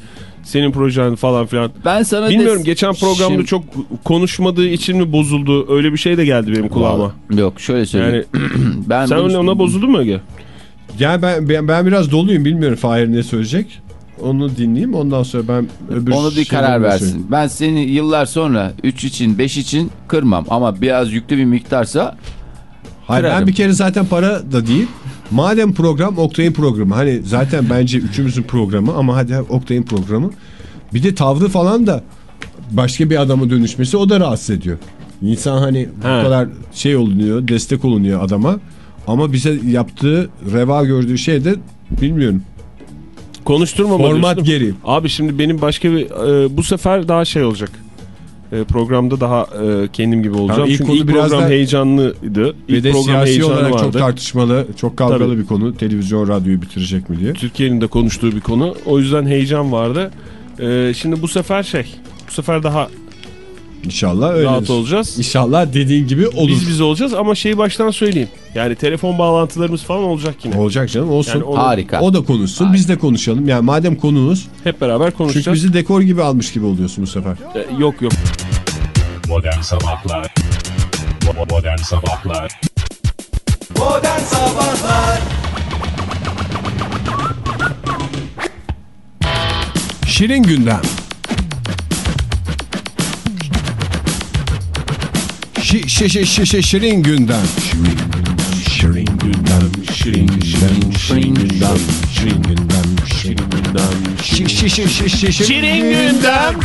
senin projen falan filan. Ben sana Bilmiyorum de- geçen programda Şimdi- çok konuşmadığı için mi bozuldu? Öyle bir şey de geldi benim kulağıma. Yok şöyle söyleyeyim. Yani ben sen bunu- ona bozuldun mu Ege? Yani ben, ben, ben biraz doluyum bilmiyorum Fahir ne söyleyecek. Onu dinleyeyim ondan sonra ben öbür Onu bir karar versin. söyleyeyim. Ben seni yıllar sonra 3 için 5 için kırmam ama biraz yüklü bir miktarsa Hayır ben kırarım. bir kere zaten para da değil. Madem program Oktay'ın programı. Hani zaten bence üçümüzün programı ama hadi Oktay'ın programı. Bir de tavrı falan da başka bir adama dönüşmesi o da rahatsız ediyor. İnsan hani bu kadar şey olunuyor, destek olunuyor adama. Ama bize yaptığı, reva gördüğü şey de bilmiyorum. Konuşturmama Format diyorsun. geri. Abi şimdi benim başka bir e, bu sefer daha şey olacak. E, programda daha e, kendim gibi olacağım. Tamam, ilk Çünkü konu ilk biraz program da- heyecanlıydı. Ve İlk de program siyasi heyecanı olarak vardı. çok tartışmalı, çok kavgalı Tabii. bir konu. Televizyon, radyoyu bitirecek mi diye. Türkiye'nin de konuştuğu bir konu. O yüzden heyecan vardı. E, şimdi bu sefer şey, bu sefer daha İnşallah öyle. rahat olacağız. İnşallah dediğin gibi olur. Biz biz olacağız ama şeyi baştan söyleyeyim. Yani telefon bağlantılarımız falan olacak yine. Olacak canım olsun. Yani onu harika. O da konuşsun biz de konuşalım. Yani madem konuğuz hep beraber çünkü konuşacağız. bizi dekor gibi almış gibi oluyorsun bu sefer. E, yok yok. Modern Sabahlar Bo- Modern Sabahlar Şirin gündem. Şi, şi, şi, şi, şi, şirin gündem. Şirin gündem. Şirin gündem. Şirin gündem. Şirin gündem. Şirin gündem. Şi, şi, şi, şi, şi, şirin gündem.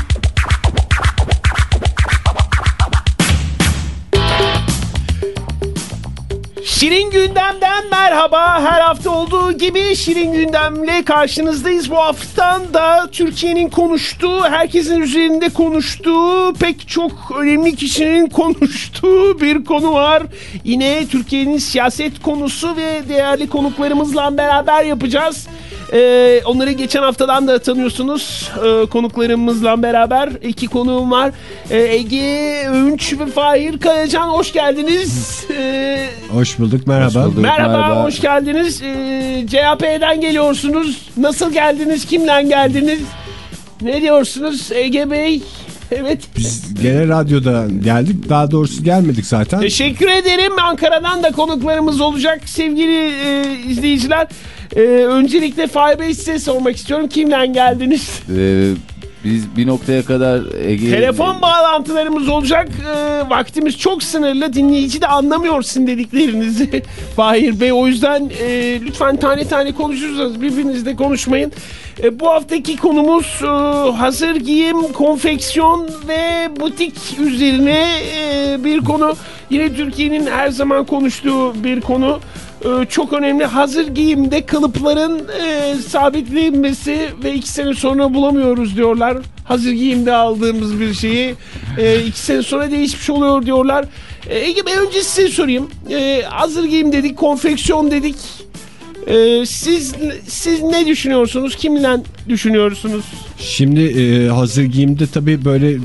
Şirin Gündem'den merhaba. Her hafta olduğu gibi Şirin Gündem'le karşınızdayız. Bu haftan da Türkiye'nin konuştuğu, herkesin üzerinde konuştuğu, pek çok önemli kişinin konuştuğu bir konu var. Yine Türkiye'nin siyaset konusu ve değerli konuklarımızla beraber yapacağız. Ee, onları geçen haftadan da tanıyorsunuz. Ee, konuklarımızla beraber iki konuğum var. Ee, Ege Ünç ve Fahir Kayacan hoş geldiniz. Ee, Hoş bulduk merhaba. Hoş bulduk. merhaba, merhaba. hoş geldiniz. Ee, CHP'den geliyorsunuz. Nasıl geldiniz? Kimden geldiniz? Ne diyorsunuz Ege Bey? Evet. Biz gene radyoda geldik. Daha doğrusu gelmedik zaten. Teşekkür ederim. Ankara'dan da konuklarımız olacak sevgili e, izleyiciler. E, öncelikle Fahir Bey size sormak istiyorum. Kimden geldiniz? Ee, biz bir noktaya kadar Ege... Telefon bağlantılarımız olacak. E, vaktimiz çok sınırlı. Dinleyici de anlamıyor sizin dediklerinizi. Fahir Bey o yüzden e, lütfen tane tane konuşursanız birbirinizle konuşmayın. E, bu haftaki konumuz e, hazır giyim, konfeksiyon ve butik üzerine e, bir konu. Yine Türkiye'nin her zaman konuştuğu bir konu. E, çok önemli. Hazır giyimde kalıpların e, sabitlenmesi ve iki sene sonra bulamıyoruz diyorlar. Hazır giyimde aldığımız bir şeyi e, iki sene sonra değişmiş oluyor diyorlar. E, Ege Bey önce size sorayım. E, hazır giyim dedik, konfeksiyon dedik. E, siz siz ne düşünüyorsunuz? Kimle düşünüyorsunuz? Şimdi e, hazır giyimde tabii böyle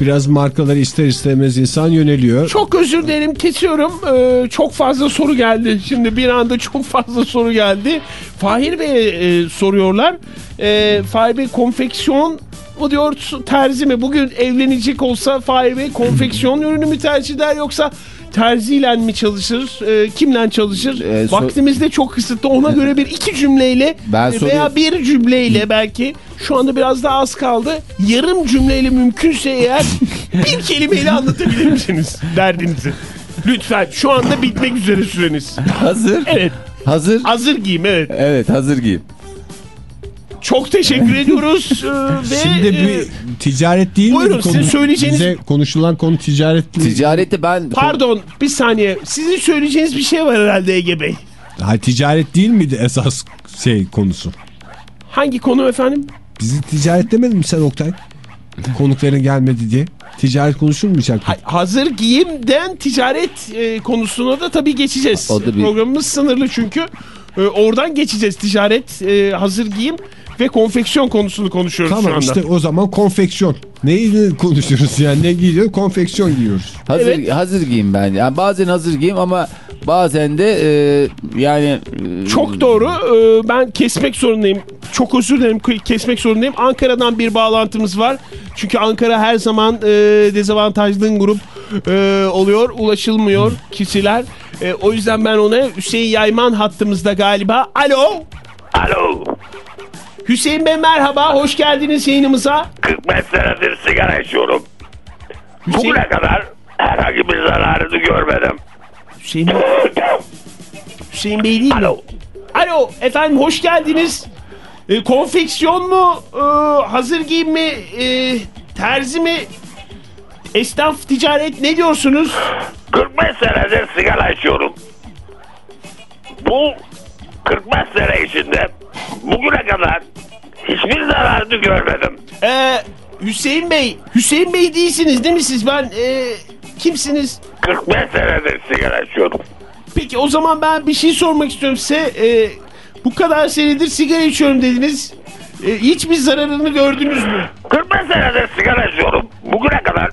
biraz markaları ister istemez insan yöneliyor. Çok özür dilerim kesiyorum. Ee, çok fazla soru geldi. Şimdi bir anda çok fazla soru geldi. Fahir Bey'e e, soruyorlar. Ee, Fahir Bey konfeksiyon mu diyor terzi mi? Bugün evlenecek olsa Fahir Bey konfeksiyon ürünü mü tercih eder yoksa terziyle mi çalışır? Ee, kimle çalışır? Ee, so- Vaktimiz de çok kısıtlı. Ona göre bir iki cümleyle Ben e, veya bir cümleyle belki şu anda biraz daha az kaldı. Yarım cümleyle mümkünse eğer bir kelimeyle anlatabilir misiniz derdinizi? Lütfen şu anda bitmek üzere süreniz. Hazır. Evet Hazır. hazır giyim evet. Evet hazır giyim. Çok teşekkür ediyoruz. Ee, ve, Şimdi e, bir ticaret değil buyurun, mi? sizin söyleyeceğiniz- Bize konuşulan konu ticaret değil. Ticarette ben... Pardon bir saniye. Sizin söyleyeceğiniz bir şey var herhalde Ege Bey. Ha, ticaret değil miydi esas şey konusu? Hangi konu efendim? Bizi ticaret demedin mi sen Oktay? Konukların gelmedi diye. Ticaret konuşulmayacak mı? Ha- Hazır giyimden ticaret e, konusuna da tabii geçeceğiz. O da bir- Programımız sınırlı çünkü. E, oradan geçeceğiz ticaret, e, hazır giyim ve konfeksiyon konusunu konuşuyoruz şu Tamam anda. işte o zaman konfeksiyon. Neyi konuşuyoruz yani ne giyiyor? Konfeksiyon giyiyoruz. Hazır, Evet. hazır giyim ben. Yani bazen hazır giyim ama bazen de e, yani... e, Çok doğru. Ee, ben kesmek zorundayım. Çok özür dilerim ke- kesmek zorundayım. Ankara'dan bir bağlantımız var. Çünkü Ankara her zaman e, dezavantajlı grup e, oluyor. Ulaşılmıyor kişiler. E, o yüzden ben ona Hüseyin Yayman hattımızda galiba. Alo. Alo. Hüseyin Bey merhaba. Hoş geldiniz yayınımıza. 45 senedir sigara içiyorum. Hüseyin, Bugüne kadar herhangi bir zararını görmedim. Hüseyin, Hüseyin Bey değil mi? Alo. Alo efendim hoş geldiniz. E, konfeksiyon mu? E, hazır giyim mi? E, terzi mi? Esnaf ticaret ne diyorsunuz? 45 senedir sigara içiyorum. Bu 45 sene içinde bugüne kadar hiçbir zararını görmedim. E, Hüseyin Bey, Hüseyin Bey değilsiniz değil mi siz? Ben e, kimsiniz? 45 senedir sigara içiyorum. Peki o zaman ben bir şey sormak istiyorum size. E, bu kadar senedir sigara içiyorum dediniz. E, hiçbir zararını gördünüz mü? 45 senedir sigara içiyorum. Bugüne kadar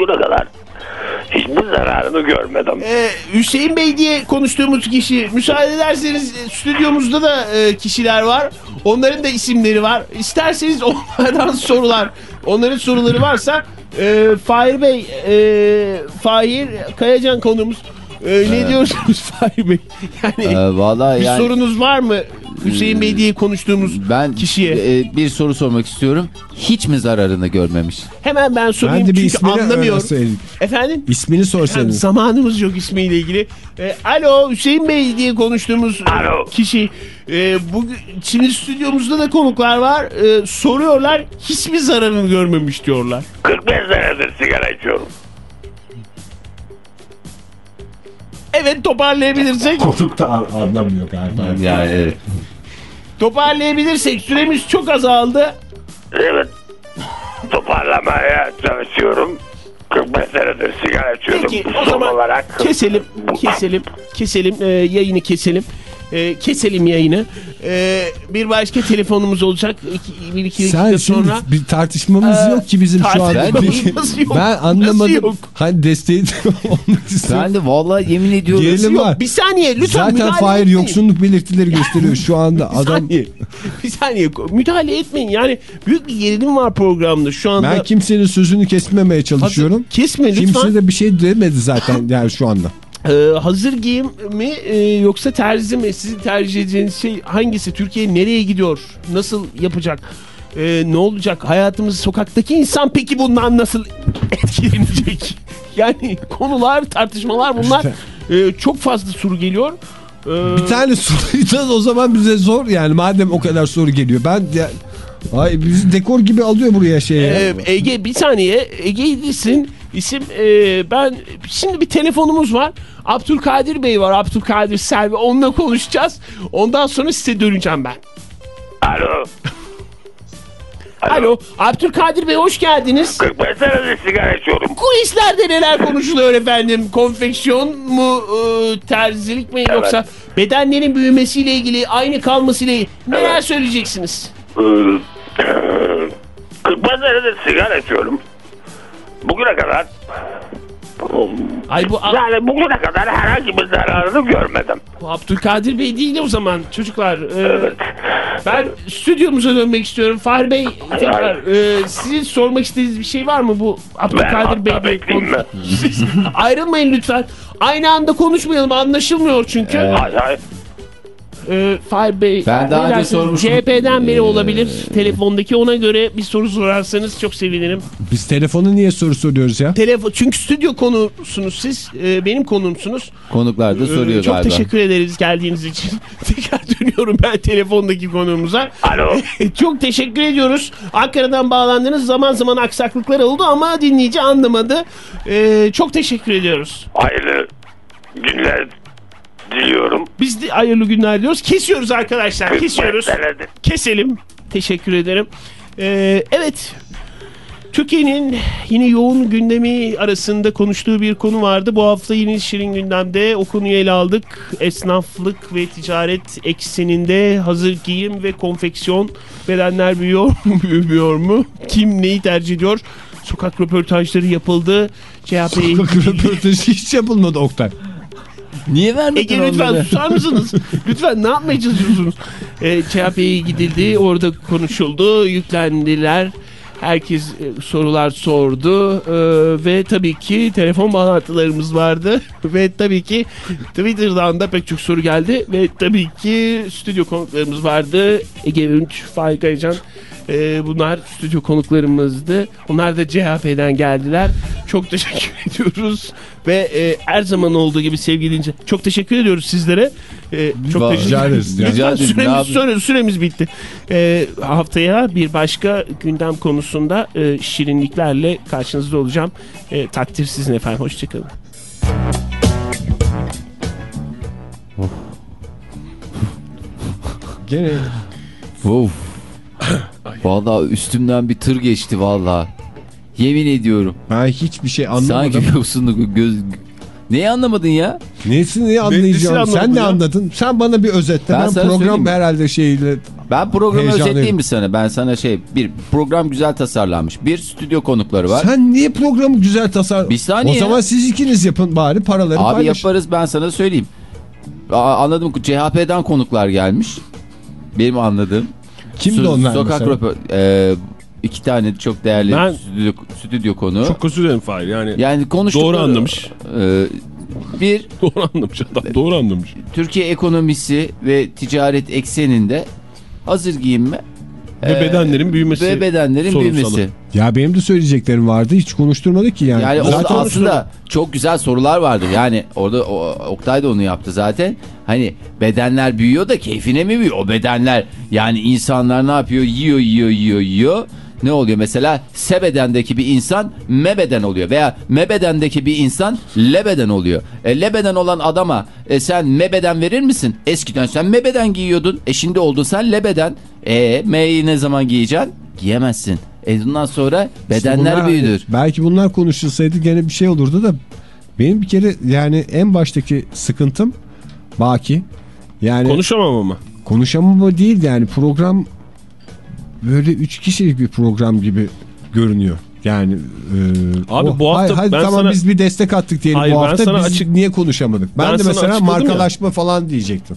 bugüne kadar hiçbir zararını görmedim. Ee, Hüseyin Bey diye konuştuğumuz kişi müsaade ederseniz e, stüdyomuzda da e, kişiler var. Onların da isimleri var. İsterseniz onlardan sorular. Onların soruları varsa e, Fahir Bey, e, Fahir Kayacan konumuz. E, ne diyorsunuz Fahir Bey? Yani e, vallahi bir yani... sorunuz var mı Hüseyin Bey diye konuştuğumuz Ben kişiye? e, bir soru sormak istiyorum. Hiç mi zararını görmemiş? Hemen ben sorayım Ben çünkü anlamıyorum. öğrenseydim. Efendim? İsmini sorsanız. zamanımız yok ismiyle ilgili. E, alo Hüseyin Bey diye konuştuğumuz e, Alo. kişi. E, bugün şimdi stüdyomuzda da konuklar var. E, soruyorlar hiçbir zararını görmemiş diyorlar. 45 senedir sigara içiyorum. Evet toparlayabilirsek. Konuk da anlamıyor galiba. Yani evet. toparlayabilirsek süremiz çok azaldı. Evet. Toparlamaya çalışıyorum. 45 senedir sigara içiyorum. Peki o Son zaman olarak keselim, keselim, keselim, e, yayını keselim. E, keselim yayını. E, bir başka telefonumuz olacak. İki, bir iki Sen dakika sonra. bir tartışmamız Ee, yok ki bizim şu anda. tartışmamız yok. Ben anlamadım. yok? Hani desteği olmak istiyorum. Ben de vallahi yemin ediyorum. Gerilim Yok, var. bir saniye lütfen Zaten müdahale Fahir yoksunluk belirtileri gösteriyor şu anda. Bir Adam saniye. Bir saniye. Müdahale etmeyin. Yani büyük bir gerilim var programda şu anda. ben kimsenin sözünü kesmemeye çalışıyorum. Kesme lütfen. Kimse de bir şey demedi zaten yani şu anda. Ee, hazır giyim mi e, yoksa terzi mi? Sizin tercih edeceğiniz şey hangisi? Türkiye nereye gidiyor? Nasıl yapacak? Ee, ne olacak? Hayatımız sokaktaki insan peki bundan nasıl etkilenecek? yani konular, tartışmalar bunlar. Ee, çok fazla soru geliyor. Ee, Bir tane soruysa o zaman bize zor yani madem o kadar soru geliyor. Ben ya, ay bizi dekor gibi alıyor buraya şey. Ee, Ege bir saniye Ege İdris'in isim e, ben şimdi bir telefonumuz var. Abdülkadir Bey var Abdülkadir Selvi. Onunla konuşacağız. Ondan sonra size döneceğim ben. Alo. Alo. Abdülkadir Bey hoş geldiniz. 45 senedir sigara içiyorum. Kulislerde neler konuşuluyor efendim? Konfeksiyon mu e, terzilik mi yoksa bedenlerin büyümesiyle ilgili aynı kalmasıyla ilgili neler söyleyeceksiniz? Ee, 45 senedir sigara içiyorum. Bugüne kadar Ay bu, yani bugüne kadar herhangi bir zararını görmedim. bu Abdülkadir Bey değil o zaman çocuklar e, Ben stüdyomuza dönmek istiyorum. Fahri Bey tekrar e, sizin sormak istediğiniz bir şey var mı bu Ben Abdülkadir hatta Bey? Siz ayrılmayın lütfen. Aynı anda konuşmayalım anlaşılmıyor çünkü. Hay hay. E, Fahri Bey. Ben daha önce sormuştum. CHP'den biri olabilir. Telefondaki ona göre bir soru sorarsanız çok sevinirim. Biz telefonu niye soru soruyoruz ya? Telefon çünkü stüdyo konusunuz siz. e, benim konuğumsunuz. Konuklar da soruyor Ee, Çok galiba. teşekkür ederiz geldiğiniz için. Tekrar dönüyorum ben telefondaki konuğumuza. Alo. Çok teşekkür ediyoruz. Ankara'dan bağlandınız. Zaman zaman aksaklıklar oldu ama dinleyici anlamadı. Ee, çok teşekkür ediyoruz. Hayırlı günler diliyorum. Biz de hayırlı günler diyoruz. Kesiyoruz arkadaşlar. 45 Kesiyoruz. Keselim. Teşekkür ederim. Ee, evet. Türkiye'nin yine yoğun gündemi arasında konuştuğu bir konu vardı. Bu hafta yine Şirin gündemde o konuyu ele aldık. Esnaflık ve ticaret ekseninde hazır giyim ve konfeksiyon bedenler büyüyor mu büyümüyor mu? Kim neyi tercih ediyor? Sokak röportajları yapıldı. CHP'ye Bak röportajı hiç yapılmadı Oktay. Niye vermedin Ege lütfen onları? susar mısınız? lütfen ne yapmaya çalışıyorsunuz? E, CHP'ye gidildi, orada konuşuldu, yüklendiler. Herkes e, sorular sordu E, ve tabii ki telefon bağlantılarımız vardı ve tabii ki Twitter'dan da pek çok soru geldi ve tabii ki stüdyo konuklarımız vardı. Ege Ünç, Faik Aycan E, bunlar stüdyo konuklarımızdı. Onlar da CHP'den geldiler. Çok teşekkür ediyoruz ve e, her zaman olduğu gibi sevgili dinleyiciler çok teşekkür ediyoruz sizlere. E, çok Vallahi teşekkür rica ederiz. Rica ederim. Süremiz, yapayım? süre- süremiz bitti. E, haftaya bir başka gündem konusunda e, şirinliklerle karşınızda olacağım. E, takdir sizin efendim. Hoşçakalın. Gene Of. Vallahi üstümden bir tır geçti vallahi. Yemin ediyorum. ben hiçbir şey anlamadım. Sanki yosunluk göz... Neyi anlamadın ya? Nesini anlayacağım? anlamadın Sen ne anladın? Sen bana bir özetle. Ben Ben, program herhalde şeyle Ben programı özetleyeyim mi sana? Ben sana şey bir program güzel tasarlanmış. Bir stüdyo konukları var. Sen niye programı güzel tasar? Bir saniye O zaman siz ikiniz yapın bari paraları Abi paylaşın. yaparız ben sana söyleyeyim. Aa, anladım CHP'den konuklar gelmiş. Benim anladığım. Kimdi So- onlar Sokak mesela? röpo- e, iki tane çok değerli Ben- stüdyo, stüdyo konu. Çok özür dilerim Fahir yani. yani. Doğru anlamış. E, bir Doğru anlamış adam. Doğru anlamış. Türkiye ekonomisi ve ticaret ekseninde hazır giyinme Ve e, bedenlerin büyümesi. ve bedenlerin sorunsalı. büyümesi. Ya benim de söyleyeceklerim vardı. Hiç konuşturmadık ki yani. Yani Zaten aslında çok güzel sorular vardı. Yani orada o, Oktay da onu yaptı zaten. Hani bedenler büyüyor da keyfine mi büyüyor? O bedenler yani insanlar ne yapıyor? Yiyor, yiyor, yiyor, yiyor. Ne oluyor mesela? Sebedendeki bir insan mebeden oluyor veya mebedendeki bir insan lebeden oluyor. E, lebeden olan adama e, sen mebeden verir misin? Eskiden sen mebeden giyiyordun. E şimdi oldun sen lebeden. E M'yi ne zaman giyeceksin? Giyemezsin. E bundan sonra İşte bedenler bunlar- büyüdür. Belki bunlar konuşulsaydı gene bir şey olurdu da benim bir kere yani en baştaki sıkıntım baki Yani Konuşamam ama. konuşamama değil yani program böyle üç kişilik bir program gibi görünüyor. Yani e, Abi o- bu hafta Hayır, hadi ben tamam sana- biz bir destek attık diyelim Hayır, bu ben hafta sana biz açık- niye konuşamadık? Ben, Ben de mesela açıkladım ya. markalaşma falan diyecektim.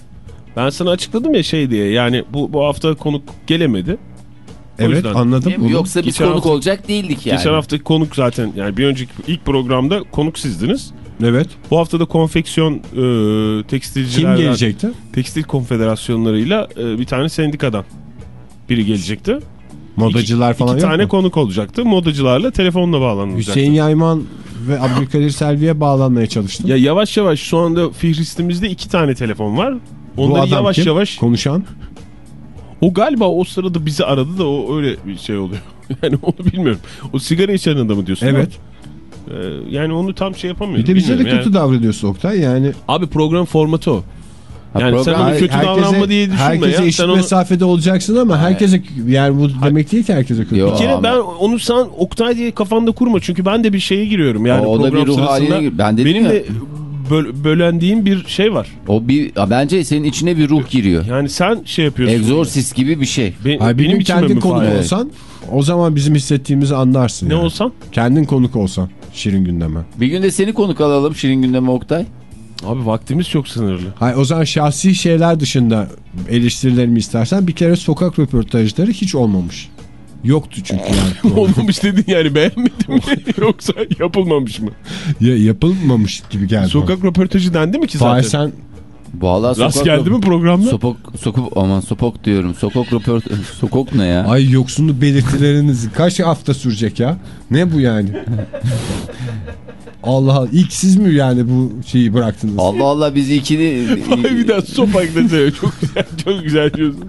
Ben sana açıkladım ya şey diye. Yani bu bu hafta konuk gelemedi. O Evet yüzden. anladım. Bunu. Yoksa biz Geçen konuk hafta- olacak değildik yani. Geçen haftaki konuk zaten yani bir önceki ilk programda konuk sizdiniz. Evet. Bu hafta da konfeksiyon e, Kim tekstilcilerden gelecekti? tekstil konfederasyonlarıyla e, bir tane sendikadan biri gelecekti. Modacılar iki, falan iki yok tane mu? konuk olacaktı. Modacılarla telefonla bağlanacaktı. Hüseyin Yayman ve Abdülkadir Selvi'ye bağlanmaya çalıştım. Ya yavaş yavaş şu anda fihristimizde iki tane telefon var. Bu Onları adam yavaş kim? yavaş Konuşan. o galiba o sırada bizi aradı da o öyle bir şey oluyor. Yani onu bilmiyorum. O sigara içen adamı diyorsun? Evet. Ee, yani onu tam şey yapamıyorum. Bir de bize de kötü yani. davranıyorsun Oktay. Yani Abi program formatı o. Ha, Yani sen program- onu kötü davranma diye düşünme herkese ya. eşit Sen onu- mesafede olacaksın ama herkese yani bu demek değil ki herkese kötü. Yo. Bir kere Ama- ben onu sen Oktay diye kafanda kurma. Çünkü ben de bir şeye giriyorum. Yani O da program bir ruh sırasında haline ben benim ya. de böl- bölendiğim bir şey var. O bir bence senin içine bir ruh giriyor. Yani sen şey yapıyorsun. Egzorsis gibi bir şey. Be- Hayır, benim kendin mi konuk fare? olsan o zaman bizim hissettiğimizi anlarsın. Ne yani. olsan? Kendin konuk olsan Şirin gündeme. Bir gün de seni konuk alalım Şirin Gündeme Oktay. Abi vaktimiz çok sınırlı. Hayır o zaman şahsi şeyler dışında eleştirilerimi istersen bir kere sokak röportajları hiç olmamış. Yoktu çünkü yani. Olmamış dedin yani beğenmedin mi yoksa yapılmamış mı? ya, yapılmamış gibi geldi. Sokak röportajı dendi mi ki zaten? Fahir sen Valla Rast sokak geldi mi programda? Sopok, sokuk, aman sopok diyorum. Sokak röport... Sokok ne ya? ay yoksunluk belirtileriniz kaç hafta sürecek ya? Ne bu yani? Allah Allah ilk siz mi yani bu şeyi bıraktınız? Allah Allah biz ikili... Bir daha sopak desene çok güzel çok güzel diyorsun.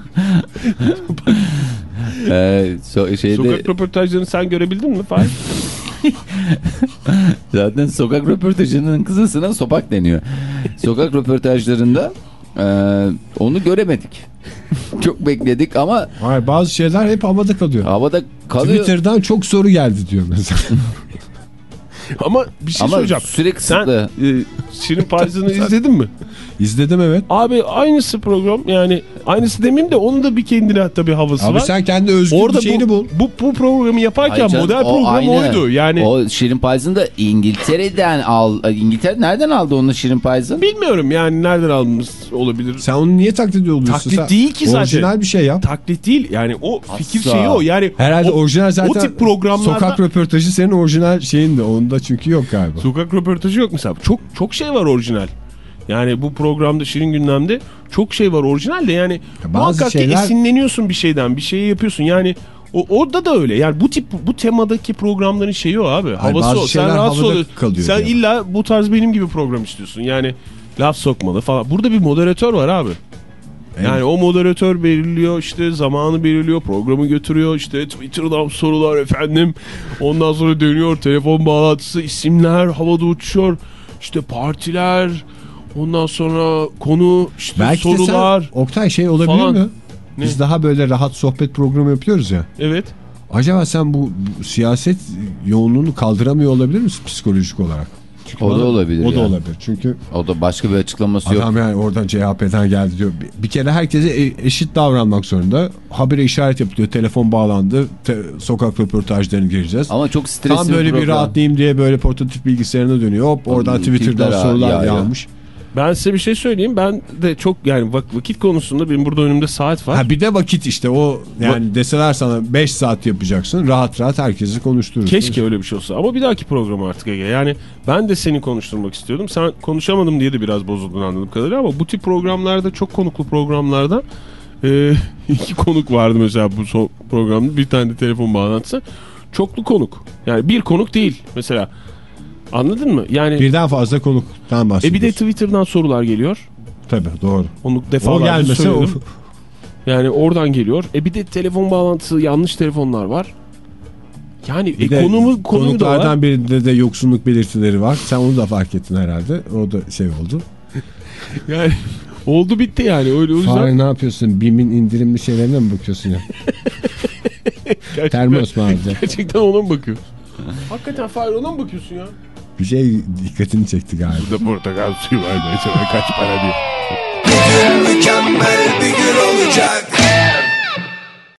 Ee, so, şeyde, Sokak röportajlarını sen görebildin mi Fahir? zaten sokak röportajının kızısına sopak deniyor. Sokak röportajlarında e, onu göremedik. Çok bekledik ama Hayır bazı şeyler hep havada kalıyor. havada kalıyor. Twitter'dan çok soru geldi diyor mesela. Ama bir şey Ama söyleyeceğim. süre Sen e, Şirin Paris'ini izledin mi? İzledim evet. Abi aynısı program yani aynısı demeyeyim de onun da bir kendine tabii havası Abi var. sen kendi özgün Orada bir şeyini bu, bul. bu, bu programı yaparken Ay canım, model o program aynı. oydu. Yani O Şirin Payız'ın da İngiltere'den al. İngiltere nereden aldı onu Şirin Payız'ın? bilmiyorum yani nereden aldınız olabilir. Sen onu niye taklit oluyorsun? Taklit değil ki zaten. Orijinal bir şey yap. Taklit değil yani o fikir Asla. şeyi o yani. Herhalde o, orijinal zaten o tip programlarda sokak röportajı senin orijinal şeyin de onda çünkü yok galiba. sokak röportajı yok mesela. Çok çok şey var orijinal. Yani bu programda Şirin Gündem'de çok şey var orijinal de yani bazı muhakkak ki şeyler- esinleniyorsun bir şeyden bir şeyi yapıyorsun yani o, orada da öyle yani bu tip bu temadaki programların şeyi o abi havası bazı o sen rahatsız oluyorsun sen yani. illa bu tarz benim gibi program istiyorsun yani laf sokmalı falan burada bir moderatör var abi yani o moderatör belirliyor işte zamanı belirliyor programı götürüyor işte Twitter'dan sorular efendim ondan sonra dönüyor telefon bağlantısı isimler havada uçuyor işte partiler ondan sonra konu işte Belki sorular sen Oktay şey olabilir falan. mi? Ne? Biz daha böyle rahat sohbet programı yapıyoruz ya. evet Acaba sen bu, bu siyaset yoğunluğunu kaldıramıyor olabilir misin psikolojik olarak? Çünkü O da olabilir O da ya. olabilir. Çünkü O da başka bir açıklaması yok. adam yani oradan CHP'den geldi diyor. Bir, bir kere herkese e- eşit davranmak zorunda. Habire işaret yapıyor. Telefon bağlandı. te- sokak röportajlarını gireceğiz. Ama çok stresli Tam böyle bir program. rahatlayayım diye böyle portatif bilgisayarına dönüyor. Hop oradan Twitter'dan sorular yağıyor. yağmış. Ben size bir şey söyleyeyim ben de çok yani vak- vakit konusunda benim burada önümde saat var Ha bir de vakit işte o yani deseler sana 5 saat yapacaksın. Rahat rahat herkesi konuşturursun. Keşke öyle bir şey olsa. Ama bir dahaki program artık Ege. Yani ben de seni konuşturmak istiyordum. Sen konuşamadım diye de biraz bozuldun anladığım kadarıyla ama bu tip programlarda çok konuklu programlarda e, iki konuk vardı mesela bu programda. Bir tane de telefon bağlantısı. Çoklu konuk. Yani bir konuk değil mesela. Anladın mı? Yani Birden fazla konuktan e bahsediyorsun. bir de Twitter'dan sorular geliyor. Tabii doğru. Onu O defalarca gelmese o... Yani oradan geliyor. E bir de telefon bağlantısı yanlış telefonlar var. Yani Bir e, konumu konuyu da var. konuklardan birinde de yoksunluk belirtileri var. Sen onu da fark ettin herhalde. O da şey oldu. Yani oldu bitti yani öyle o yüzden. Ne yapıyorsun? BİM'in indirimli şeylerine mi bakıyorsun ya? Termos mu gerçekten ona mı bakıyorsun? Hakikaten Fahir ona mı bakıyorsun ya? Bir şey dikkatini çekti galiba. Burada portakal suyu var. Mesela kaç para diye. Mükemmel bir gün olacak.